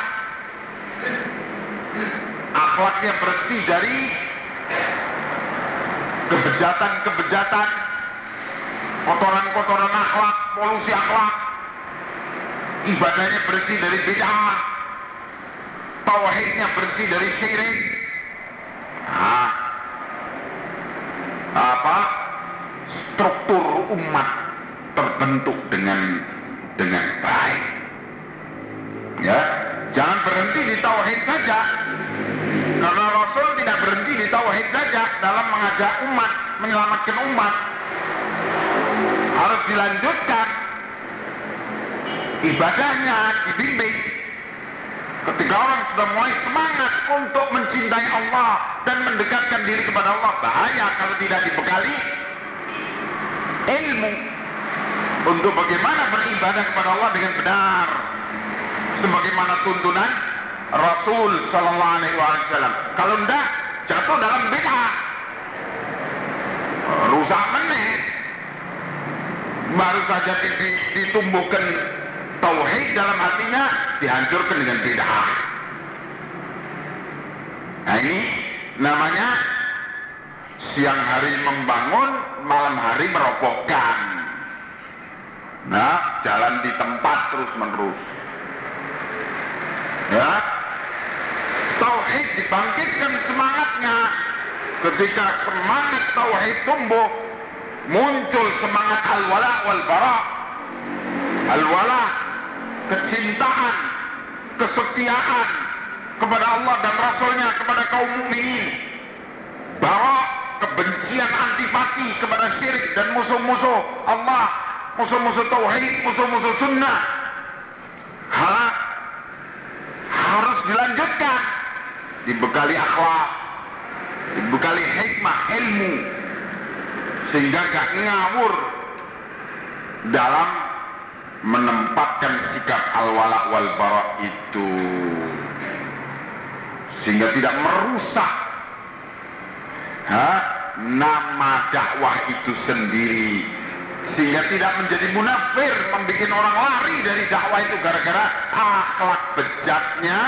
A: Akhlaknya bersih dari kebejatan-kebejatan, kotoran-kotoran akhlak, polusi akhlak, ibadahnya bersih dari bid'ah, tauhidnya bersih dari syirik. Nah, apa struktur umat terbentuk dengan dengan baik. Ya, jangan berhenti di tauhid saja. Karena Rasul tidak berhenti di tauhid saja dalam mengajak umat, menyelamatkan umat. Harus dilanjutkan ibadahnya dibimbing. Ketika orang sudah mulai semangat untuk mencintai Allah dan mendekatkan diri kepada Allah, bahaya kalau tidak dibekali ilmu untuk bagaimana beribadah kepada Allah dengan benar sebagaimana tuntunan Rasul Sallallahu Alaihi Wasallam. Kalau tidak jatuh dalam bid'ah, rusak meneh. Baru saja ditumbuhkan tauhid dalam hatinya dihancurkan dengan bid'ah. Nah ini namanya siang hari membangun, malam hari merobohkan. Nah, jalan di tempat terus menerus. Ya, tauhid dibangkitkan semangatnya. Ketika semangat tauhid tumbuh, muncul semangat al-wala wal bara. Al-wala kecintaan, kesetiaan kepada Allah dan Rasulnya kepada kaum mukminin. Bahwa kebencian antipati kepada syirik dan musuh-musuh Allah, musuh-musuh tauhid, musuh-musuh sunnah. Ha? Harus dilanjutkan. Dibekali akhlak, dibekali hikmah, ilmu. Sehingga gak ngawur dalam menempatkan sikap al-wala wal bara itu sehingga tidak merusak ha, nama dakwah itu sendiri sehingga tidak menjadi munafir membuat orang lari dari dakwah itu gara-gara akhlak bejatnya.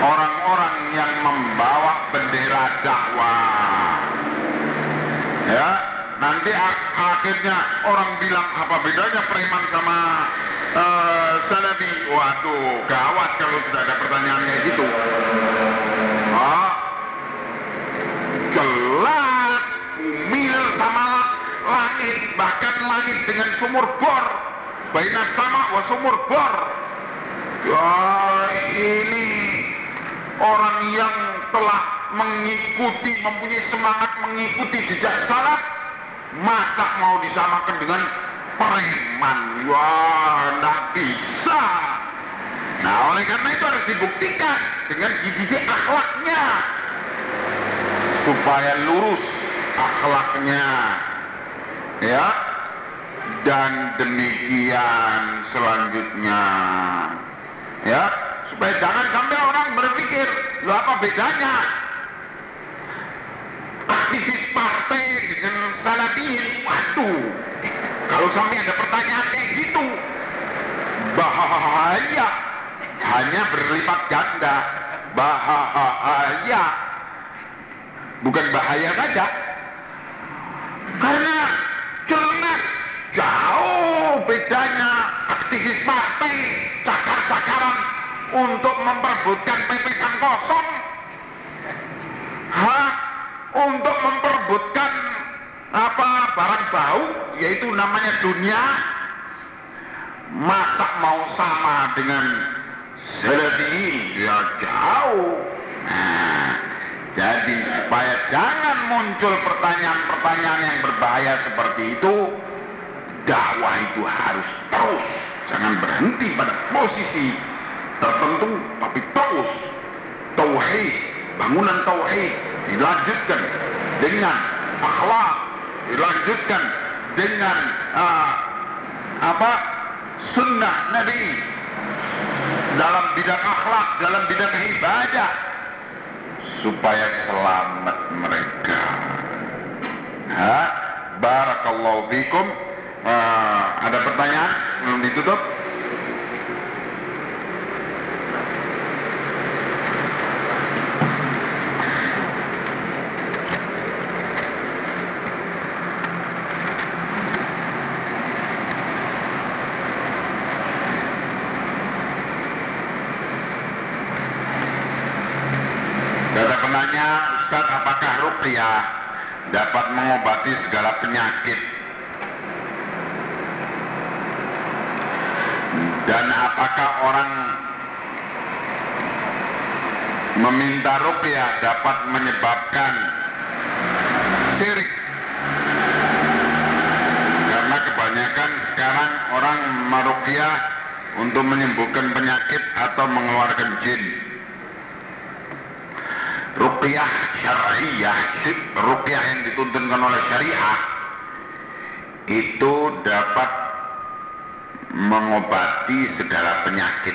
A: Orang-orang yang membawa bendera dakwah ya nanti ak akhirnya orang bilang apa bedanya preman sama uh, salafi waduh gawat kalau sudah ada pertanyaan kayak gitu. Oh, jelas umil sama langit bahkan langit dengan sumur bor. Baina sama wa sumur bor. Ya ini orang yang telah mengikuti mempunyai semangat mengikuti jejak salaf masa mau disamakan dengan preman? Wah tidak bisa. Nah oleh karena itu harus dibuktikan dengan gigi akhlaknya. Supaya lurus akhlaknya. Ya. Dan demikian selanjutnya. Ya. Supaya jangan sampai orang berpikir lo apa bedanya aktivis partai dengan salafiyin waduh. Kalau sampai ada pertanyaan kayak gitu bahaya. Hanya berlipat ganda. Bahaya. Bukan bahaya saja. Karena jelas jauh bedanya aktivis partai cakar-cakaran untuk memperbutkan pepesan kosong. Hah? Untuk memperbutkan apa barang bau yaitu namanya dunia masa mau sama dengan salafiyin ya jauh. Nah jadi supaya jangan muncul pertanyaan-pertanyaan yang berbahaya seperti itu dakwah itu harus terus. Jangan berhenti pada posisi tertentu tapi terus. Tauhid bangunan tauhid dilanjutkan dengan akhlak dilanjutkan dengan uh, apa sunnah Nabi. Dalam bidang akhlak dalam bidang ibadah. Supaya selamat mereka. Ha? Barakallahu fikum. Uh, ada pertanyaan? Belum ditutup mengobati segala penyakit. Dan apakah orang meminta ruqyah dapat menyebabkan syirik? Karena kebanyakan sekarang orang meruqyah untuk menyembuhkan penyakit atau mengeluarkan jin ruqyah syariah ruqyah yang dituntunkan oleh syariah itu dapat mengobati segala penyakit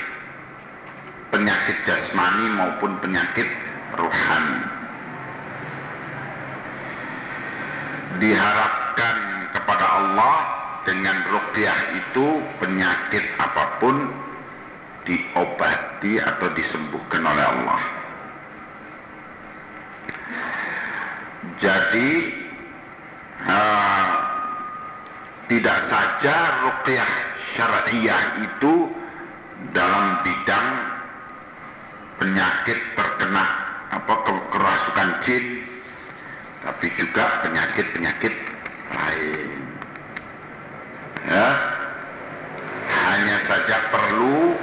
A: penyakit jasmani maupun penyakit rohani diharapkan kepada Allah dengan ruqyah itu penyakit apa pun diobati atau disembuhkan oleh Allah jadi uh, tidak saja ruqyah syariah itu dalam bidang penyakit terkena apa kerasukan jin tapi juga penyakit-penyakit lain. Ya hanya saja perlu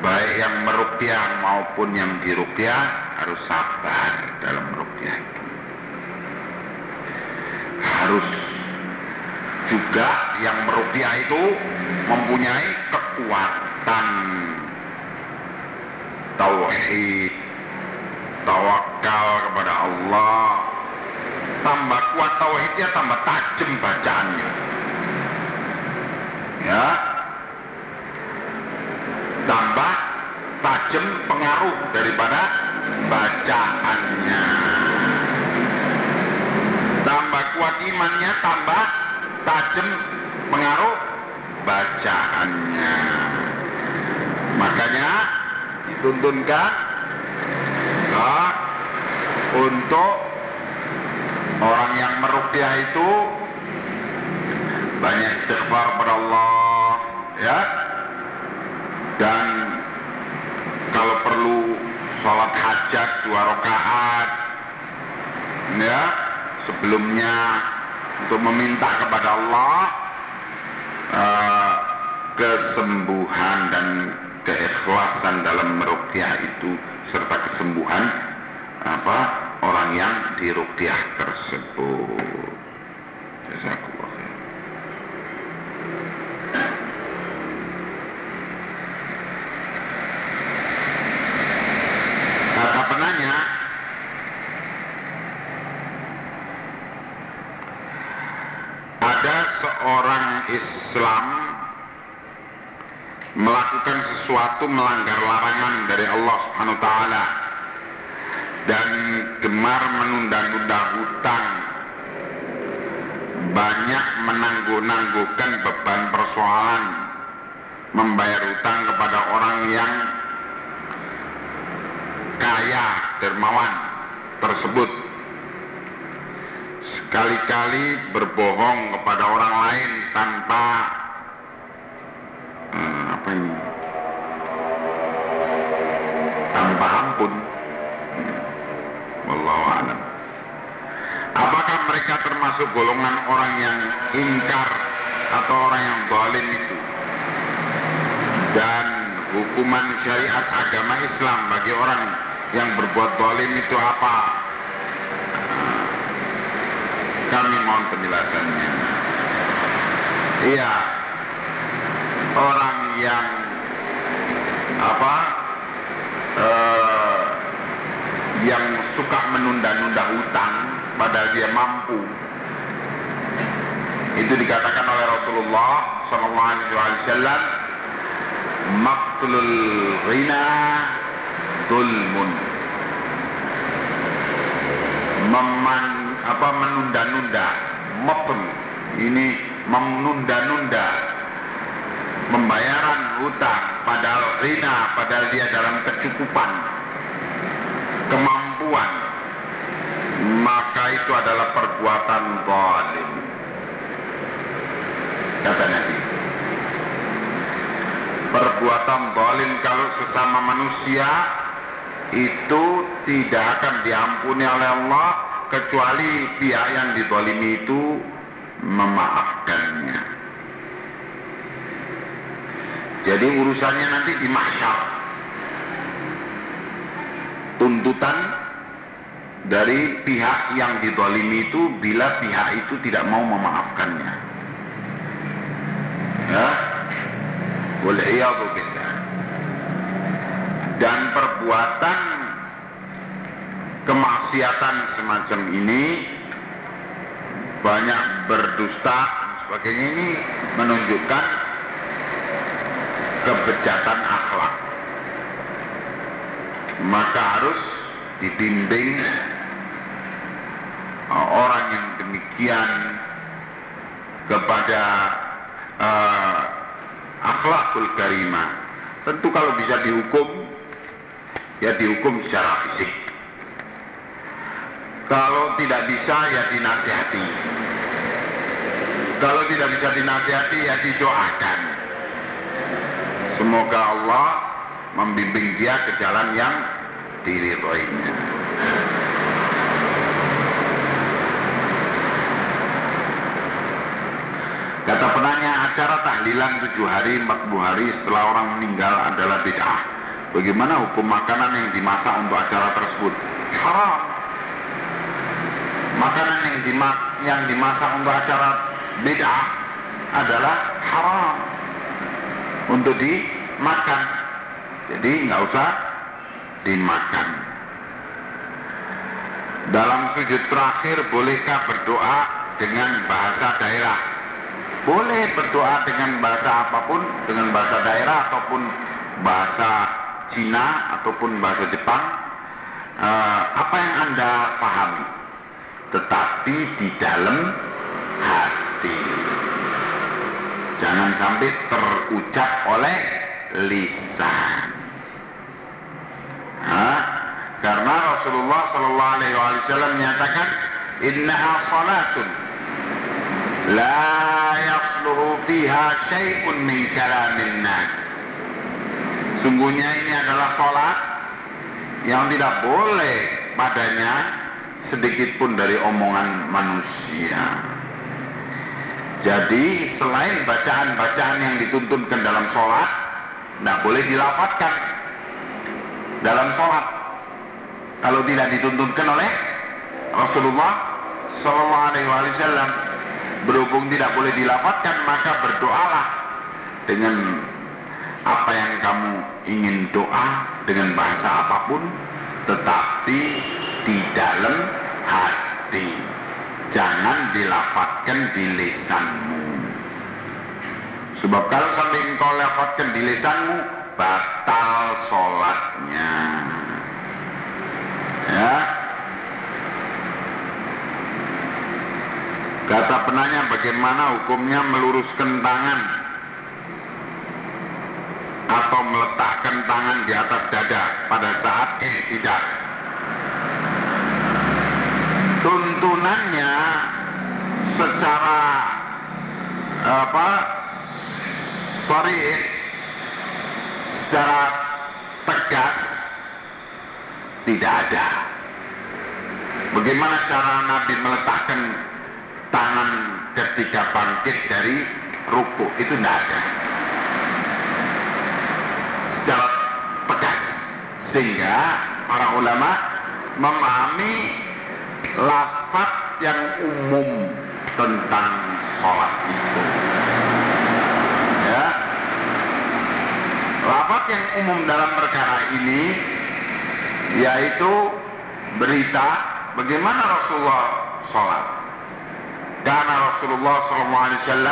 A: baik yang merupiah maupun yang dirupiah harus sabar dalam merupiah itu. Harus juga yang merupiah itu mempunyai kekuatan. Tauhid tawakal kepada Allah. Tambah kuat tauhidnya tambah tajam bacaannya. Ya tambah tajam pengaruh daripada bacaannya. Tambah kuat imannya tambah tajam pengaruh bacaannya. Makanya dituntunkan nah, untuk orang yang merukyah itu banyak istighfar kepada Allah ya dan kalau perlu sholat hajat dua rakaat ya sebelumnya untuk meminta kepada Allah uh, kesembuhan dan keikhlasan dalam merukyah itu serta kesembuhan apa orang yang dirukyah tersebut. Jazakallah khair. Kata penanya, ada seorang Islam melakukan sesuatu melanggar larangan dari Allah Subhanahu taala dan gemar menunda-nunda hutang. Banyak menangguh-nangguhkan beban persoalan membayar hutang kepada orang yang kaya dermawan tersebut. Sekali-kali berbohong kepada orang lain tanpa eh, apa ini tanpa ampun Wallahu. Apakah mereka termasuk golongan orang yang ingkar atau orang yang zalim itu? Dan hukuman syariat agama Islam bagi orang yang berbuat zalim itu apa? Kami mohon penjelasannya. Iya, orang yang apa? Eh, yang suka menunda-nunda hutang padahal dia mampu. Itu dikatakan oleh Rasulullah sallallahu alaihi wasallam, "Maqtlul ghina dulmun." Meman, apa menunda-nunda, maqtul. Ini menunda-nunda pembayaran hutang padahal rina padahal dia dalam kecukupan kemampuan maka itu adalah perbuatan zalim. Kata Nabi perbuatan zalim kalau sesama manusia itu tidak akan diampuni oleh Allah kecuali pihak yang didolimi itu memaafkannya. Jadi urusannya nanti di mahsyar. Tuntutan dari pihak yang didolimi itu bila pihak itu tidak mau memaafkannya. Ya, boleh iya billah. Dan perbuatan kemaksiatan semacam ini banyak berdusta dan sebagainya ini menunjukkan kebejatan akhlak. Maka harus dibimbing uh, orang yang demikian kepada uh, akhlakul karimah. Tentu kalau bisa dihukum ya dihukum secara fisik kalau tidak bisa ya dinasihati. Kalau tidak bisa dinasihati ya didoakan. Semoga Allah membimbing dia ke jalan yang diridhoinya. Kata penanya, acara tahlilan tujuh hari, empat puluh hari setelah orang meninggal adalah bid'ah. Bagaimana hukum makanan yang dimasak untuk acara tersebut? Haram makanan yang, dima yang dimasak untuk acara beda adalah haram untuk dimakan. Jadi nggak usah dimakan. Dalam sujud terakhir bolehkah berdoa dengan bahasa daerah? Boleh berdoa dengan bahasa apa pun, dengan bahasa daerah ataupun bahasa Cina ataupun bahasa Jepang. Uh, apa yang anda pahami? Tetapi di dalam hati. Jangan sampai terucap oleh lisan. Hah? Karena Rasulullah Shallallahu Alaihi Wasallam menyatakan, Inna salatun la yasluhu fiha syai'un min kalamin nas. Sungguhnya ini adalah salat yang tidak boleh padanya sedikit pun dari omongan manusia. Jadi selain bacaan-bacaan yang dituntunkan dalam sholat, tidak boleh dilafatkan dalam sholat. Kalau tidak dituntunkan oleh Rasulullah Sallallahu Alaihi Wasallam, berhubung tidak boleh dilafatkan, maka berdoalah dengan apa yang kamu ingin doa dengan bahasa apa pun, tetapi di dalam hati. Jangan dilafatkan di lisanmu. Sebab kalau sampai engkau lafatkan di lisanmu, batal sholatnya. Ya. Kata penanya bagaimana hukumnya meluruskan tangan atau meletakkan tangan di atas dada pada saat eh tidak tuntunannya secara apa sorry secara tegas tidak ada. Bagaimana cara Nabi meletakkan tangan ketika bangkit dari ruku itu tidak ada. Secara tegas. Sehingga para ulama memahami lafaz yang umum tentang sholat itu. Ya. Lafaz yang umum dalam perkara ini yaitu berita bagaimana Rasulullah sholat. Karena Rasulullah SAW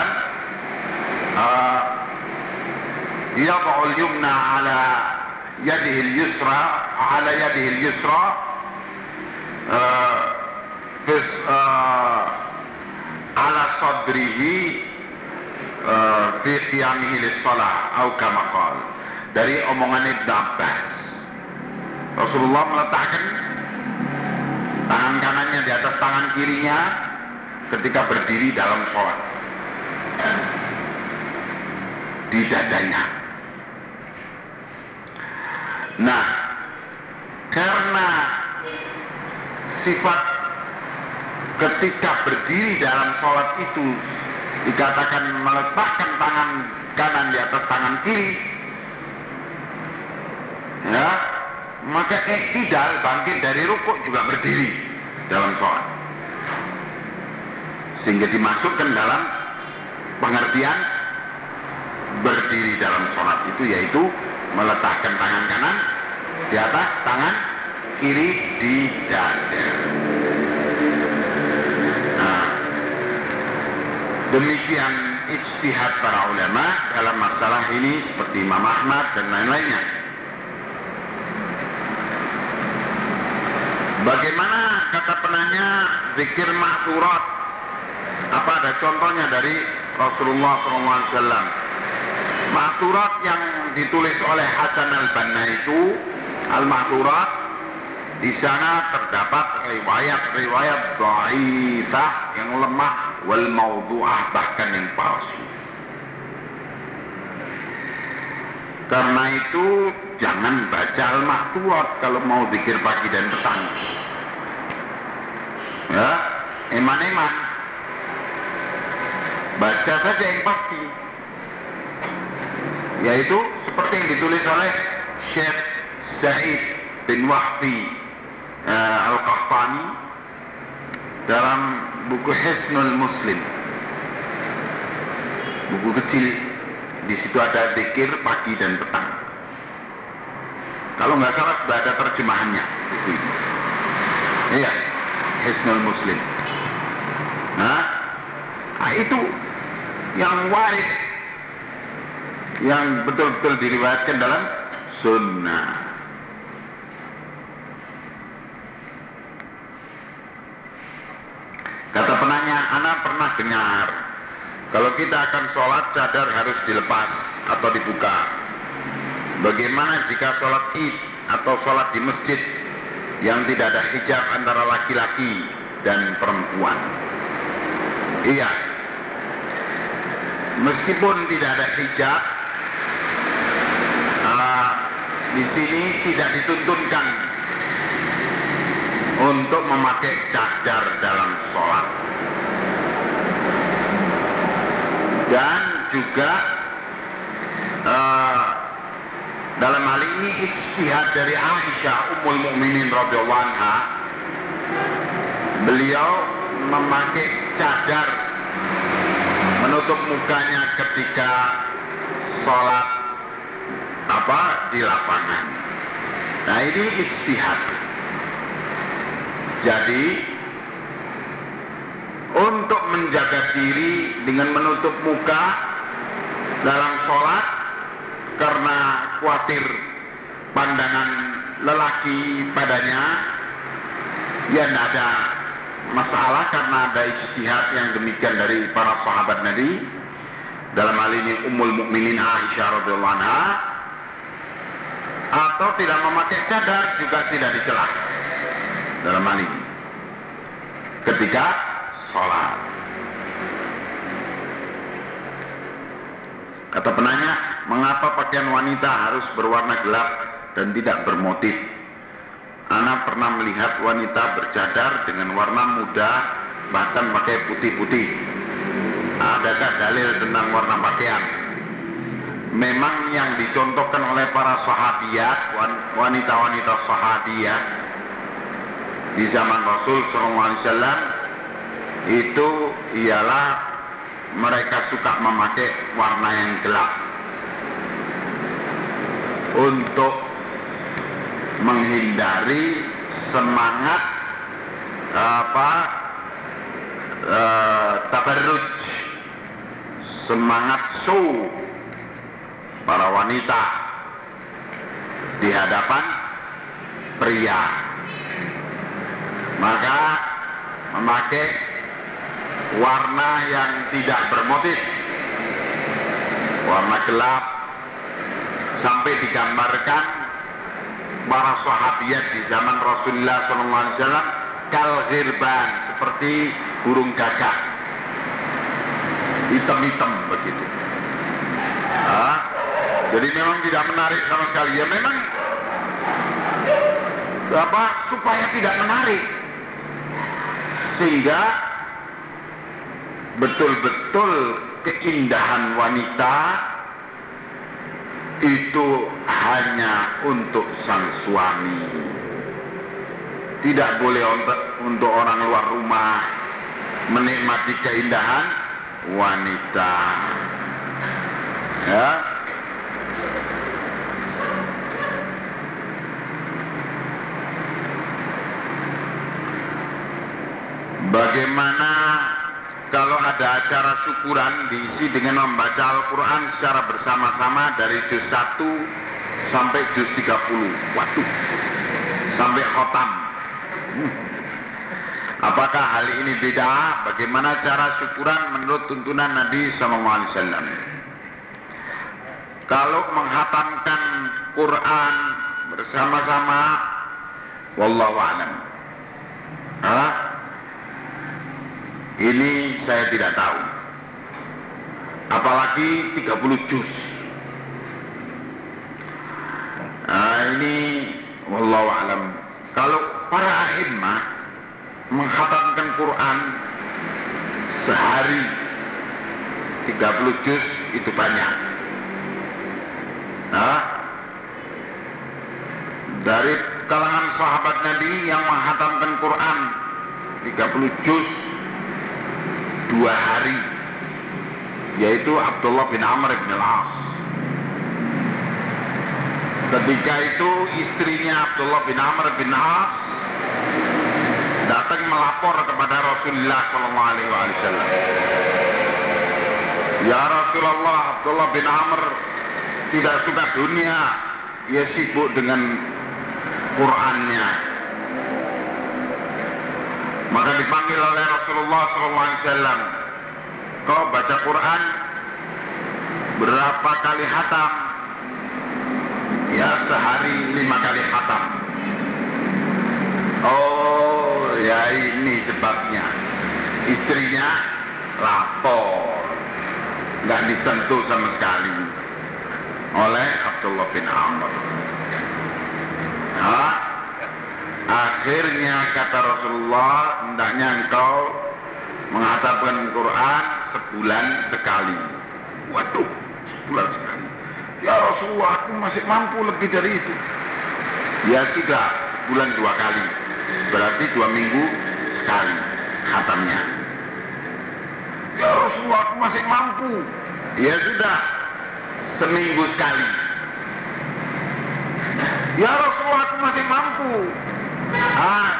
A: uh, yad'ul yumna ala yadihi al-yusra ala yadihi al-yusra uh, bis, uh, ala sadrihi uh, fi qiyamihi atau kama dari omongan Ibnu Abbas. Rasulullah meletakkan tangan kanannya di atas tangan kirinya ketika berdiri dalam sholat. Di dadanya. Nah karena sifat ketika berdiri dalam sholat itu dikatakan meletakkan tangan kanan di atas tangan kiri ya maka iktidal bangkit dari rukuk juga berdiri dalam sholat sehingga dimasukkan dalam pengertian berdiri dalam sholat itu yaitu meletakkan tangan kanan di atas tangan kiri di dada. Demikian ijtihad para ulama dalam masalah ini seperti Imam Ahmad dan lain-lainnya. Bagaimana kata penanya zikir ma'thurat? Apa ada contohnya dari Rasulullah SAW? Ma'thurat yang ditulis oleh Hasan al-Banna itu Al-Ma'thurat di sana terdapat riwayat-riwayat dhaifah yang lemah wal maudhu'ah bahkan yang palsu. Karena itu jangan baca Al-Ma'thurat kalau mau zikir pagi dan petang. Ya, eman-eman. Baca saja yang pasti. Yaitu seperti yang ditulis oleh Syekh Said bin Wahfi uh, Al-Qahtani dalam buku Hisnul Muslim. Buku kecil di situ ada zikir pagi dan petang. Kalau nggak salah sudah ada terjemahannya buku ini. Iya, Hisnul Muslim. Nah, nah itu yang waris yang betul-betul diriwayatkan dalam sunnah. Kata penanya, anak pernah dengar kita akan sholat cadar harus dilepas atau dibuka. Bagaimana jika sholat id atau sholat di masjid yang tidak ada hijab antara laki-laki dan perempuan? Iya, meskipun tidak ada hijab, uh, di sini tidak dituntunkan untuk memakai cadar dalam sholat. Dan juga uh, dalam hal ini ijtihad dari Aisyah Ummul Mukminin radhiyallahu anha beliau memakai cadar menutup mukanya ketika sholat apa di lapangan. Nah ini ijtihad. Jadi untuk menjaga diri dengan menutup muka dalam sholat karena khawatir pandangan lelaki padanya ya tidak ada masalah karena ada ijtihad yang demikian dari para sahabat Nabi. Dalam hal ini Ummul Mukminin Aisyah radhiyallahu anha. Atau tidak memakai cadar juga tidak dicela. Dalam hal ini. Ketika sholat. Kata penanya mengapa pakaian wanita harus berwarna gelap dan tidak bermotif? Ana pernah melihat wanita bercadar dengan warna muda bahkan pakai putih-putih. Adakah dalil tentang warna pakaian? Memang yang dicontohkan oleh para sahabiat wanita-wanita sahabiat di zaman Rasul SAW itu ialah mereka suka memakai warna yang gelap. Untuk menghindari semangat apa uh, tabarruj semangat show para wanita di hadapan pria. Maka memakai warna yang tidak bermotif. Warna gelap. Sampai digambarkan para sahabiat di zaman Rasulullah SAW kal ghirban seperti burung gagak hitam-hitam begitu. Nah, jadi memang tidak menarik sama sekali. Ya memang apa supaya tidak menarik. Sehingga betul-betul keindahan wanita itu hanya untuk sang suami. Tidak boleh untuk, untuk orang luar rumah menikmati keindahan wanita. Ya. Bagaimana kalau ada acara syukuran diisi dengan membaca Al-Quran secara bersama-sama dari juz 1 sampai juz 30. Waduh, sampai khotam. Hmm. Apakah hal ini beda? Bagaimana cara syukuran menurut tuntunan Nabi SAW? Kalau menghatamkan Quran bersama-sama, wallahu a'lam. Ini saya tidak tahu. Apalagi 30 juz. Nah, ini wallahu alam. Kalau para a'immah menghatamkan Quran sehari 30 juz itu banyak. Nah, dari kalangan sahabat Nabi yang menghatamkan Quran 30 juz dua hari yaitu Abdullah bin Amr bin Al-As. Ketika itu istrinya Abdullah bin Amr bin Al-As datang melapor kepada Rasulullah SAW Ya Rasulullah Abdullah bin Amr tidak suka dunia. Ia sibuk dengan Qurannya maka dipanggil oleh Rasulullah SAW. Kau baca Quran berapa kali hatam? Ya sehari lima kali hatam. Oh ya ini sebabnya. Istrinya lapor. Nggak disentuh sama sekali oleh Abdullah bin Amr. Nah, Akhirnya kata Rasulullah, hendaknya engkau mengatakan Quran sebulan sekali. Waduh, sebulan sekali. Ya Rasulullah, aku masih mampu lebih dari itu. Ya sudah, sebulan dua kali. Berarti dua minggu sekali khatamnya. Ya Rasulullah, aku masih mampu. Ya sudah, seminggu sekali. Ya Rasulullah, aku masih mampu. Ah,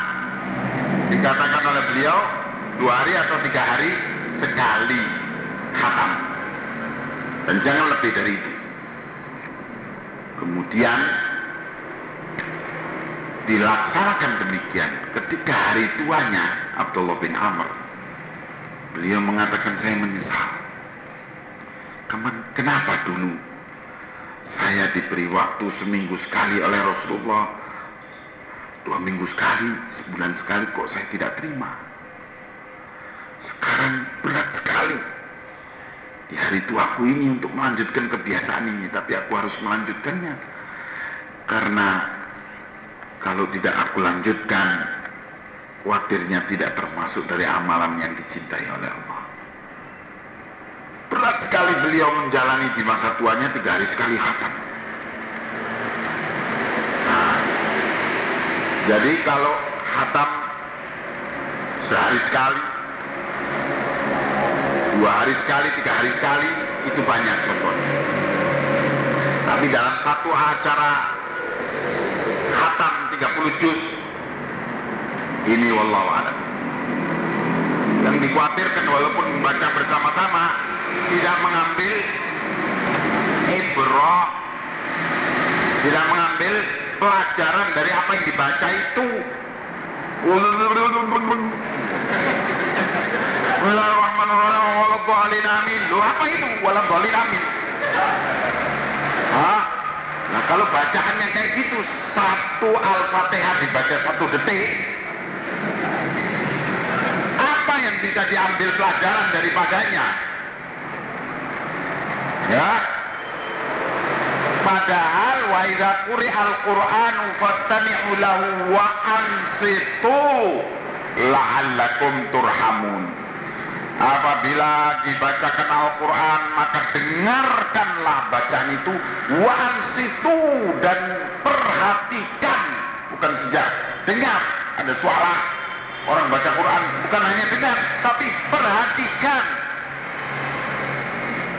A: dikatakan oleh beliau dua hari atau tiga hari sekali hatam. Dan jangan lebih dari itu. Kemudian dilaksanakan demikian ketika hari tuanya Abdullah bin Amr beliau mengatakan saya menyesal kenapa dulu saya diberi waktu seminggu sekali oleh Rasulullah dua minggu sekali, sebulan sekali kok saya tidak terima. Sekarang berat sekali. Di hari tuaku ini untuk melanjutkan kebiasaan ini, tapi aku harus melanjutkannya. Karena kalau tidak aku lanjutkan, khawatirnya tidak termasuk dari amalan yang dicintai oleh Allah. Berat sekali beliau menjalani di masa tuanya tiga hari sekali khatam. Jadi kalau hatam sehari sekali, dua hari sekali, tiga hari sekali, itu banyak contohnya. Tapi dalam satu acara hatam 30 juz, ini wallahu a'lam. Yang dikhawatirkan walaupun membaca bersama-sama tidak mengambil ibrah, tidak mengambil pelajaran dari apa yang dibaca itu. Loh apa itu? Walam. Hah? Nah kalau bacaannya kayak gitu, satu Al-Fatihah dibaca satu detik, apa yang bisa diambil pelajaran daripadanya? Ya, Padahal wa idza quri'al Qur'anu fastami'u lahu wa ansitu la'allakum turhamun. Apabila dibacakan Al-Quran maka dengarkanlah bacaan itu. Wansitu dan perhatikan. Bukan sejak dengar. Ada suara. Orang baca Quran bukan hanya dengar tapi perhatikan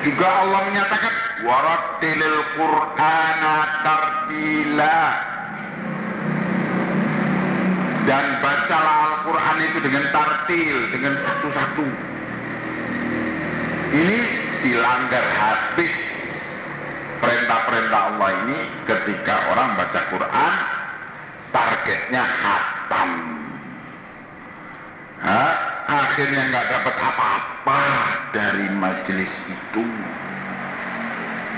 A: juga Allah menyatakan warattilil qur'ana tartila dan bacalah Al-Quran itu dengan tartil, dengan satu-satu. Ini dilanggar habis perintah-perintah Allah ini ketika orang baca Quran targetnya hatam. Akhirnya nggak dapat apa-apa dari majelis itu,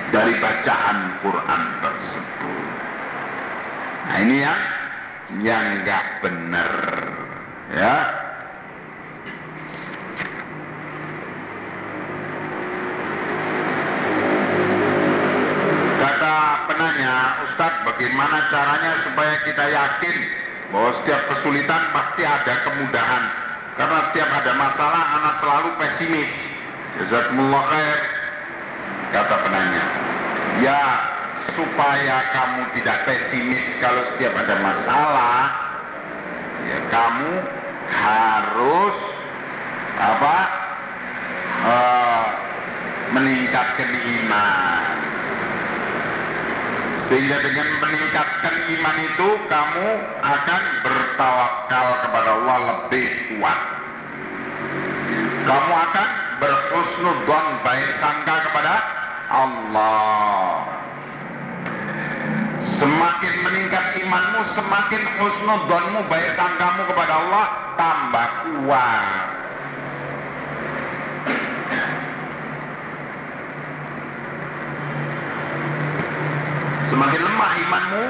A: dari bacaan Quran tersebut. Nah ini yang yang nggak benar, ya. Kata penanya, Ustadz, bagaimana caranya supaya kita yakin bahwa setiap kesulitan pasti ada kemudahan? Karena setiap ada masalah, anak selalu pesimis. Jazakumullah khair. Kata penanya, ya supaya kamu tidak pesimis kalau setiap ada masalah, ya kamu harus apa? eh, meningkatkan iman. Sehingga dengan meningkatkan iman itu kamu akan bertawakal kepada Allah lebih kuat. Kamu akan berhusnudon baik sangka kepada Allah. Semakin meningkat imanmu, semakin husnudonmu baik sangkamu kepada Allah tambah kuat. Semakin lemah imanmu,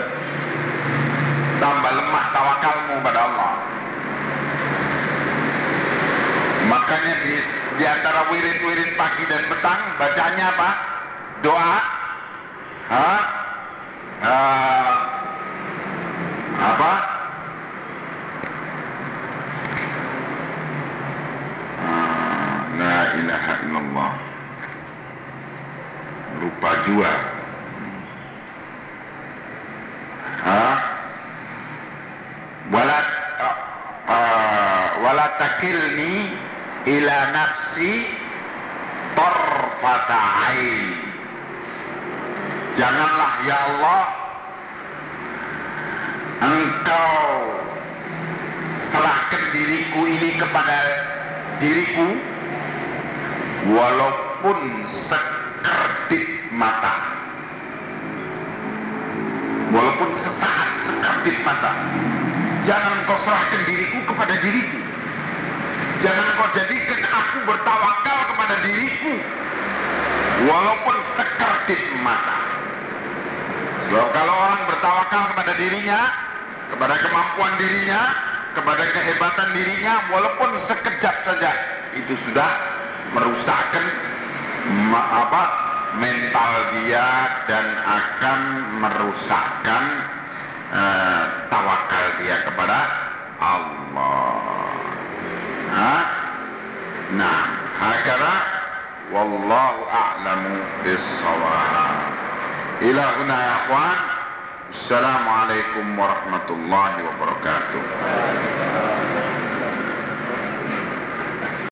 A: tambah lemah tawakalmu pada Allah. Makanya di, di antara wirid-wirid pagi dan petang bacanya apa? Doa. Hah? Ah, apa? La ilaha illallah. Lupa juga. Hah? Wala uh, wala takilni ila nafsi tarfata ain. Janganlah ya Allah Engkau serahkan diriku ini kepada diriku walaupun sekerdip mata. Walaupun sesaat sekerdip mata. Jangan kau serahkan diriku kepada diriku jangan kau jadikan aku bertawakal kepada diriku walaupun sekerdip mata Sebab kalau orang bertawakal kepada dirinya, kepada kemampuan dirinya, kepada kehebatan dirinya, walaupun sekejap saja, itu sudah merusakkan apa mental dia dan akan merusakkan eh, tawakal dia kepada Allah Hah? Nah, hakara wallahu a'lamu bis-shawab. إلى هنا يا أخوان السلام عليكم ورحمة الله وبركاته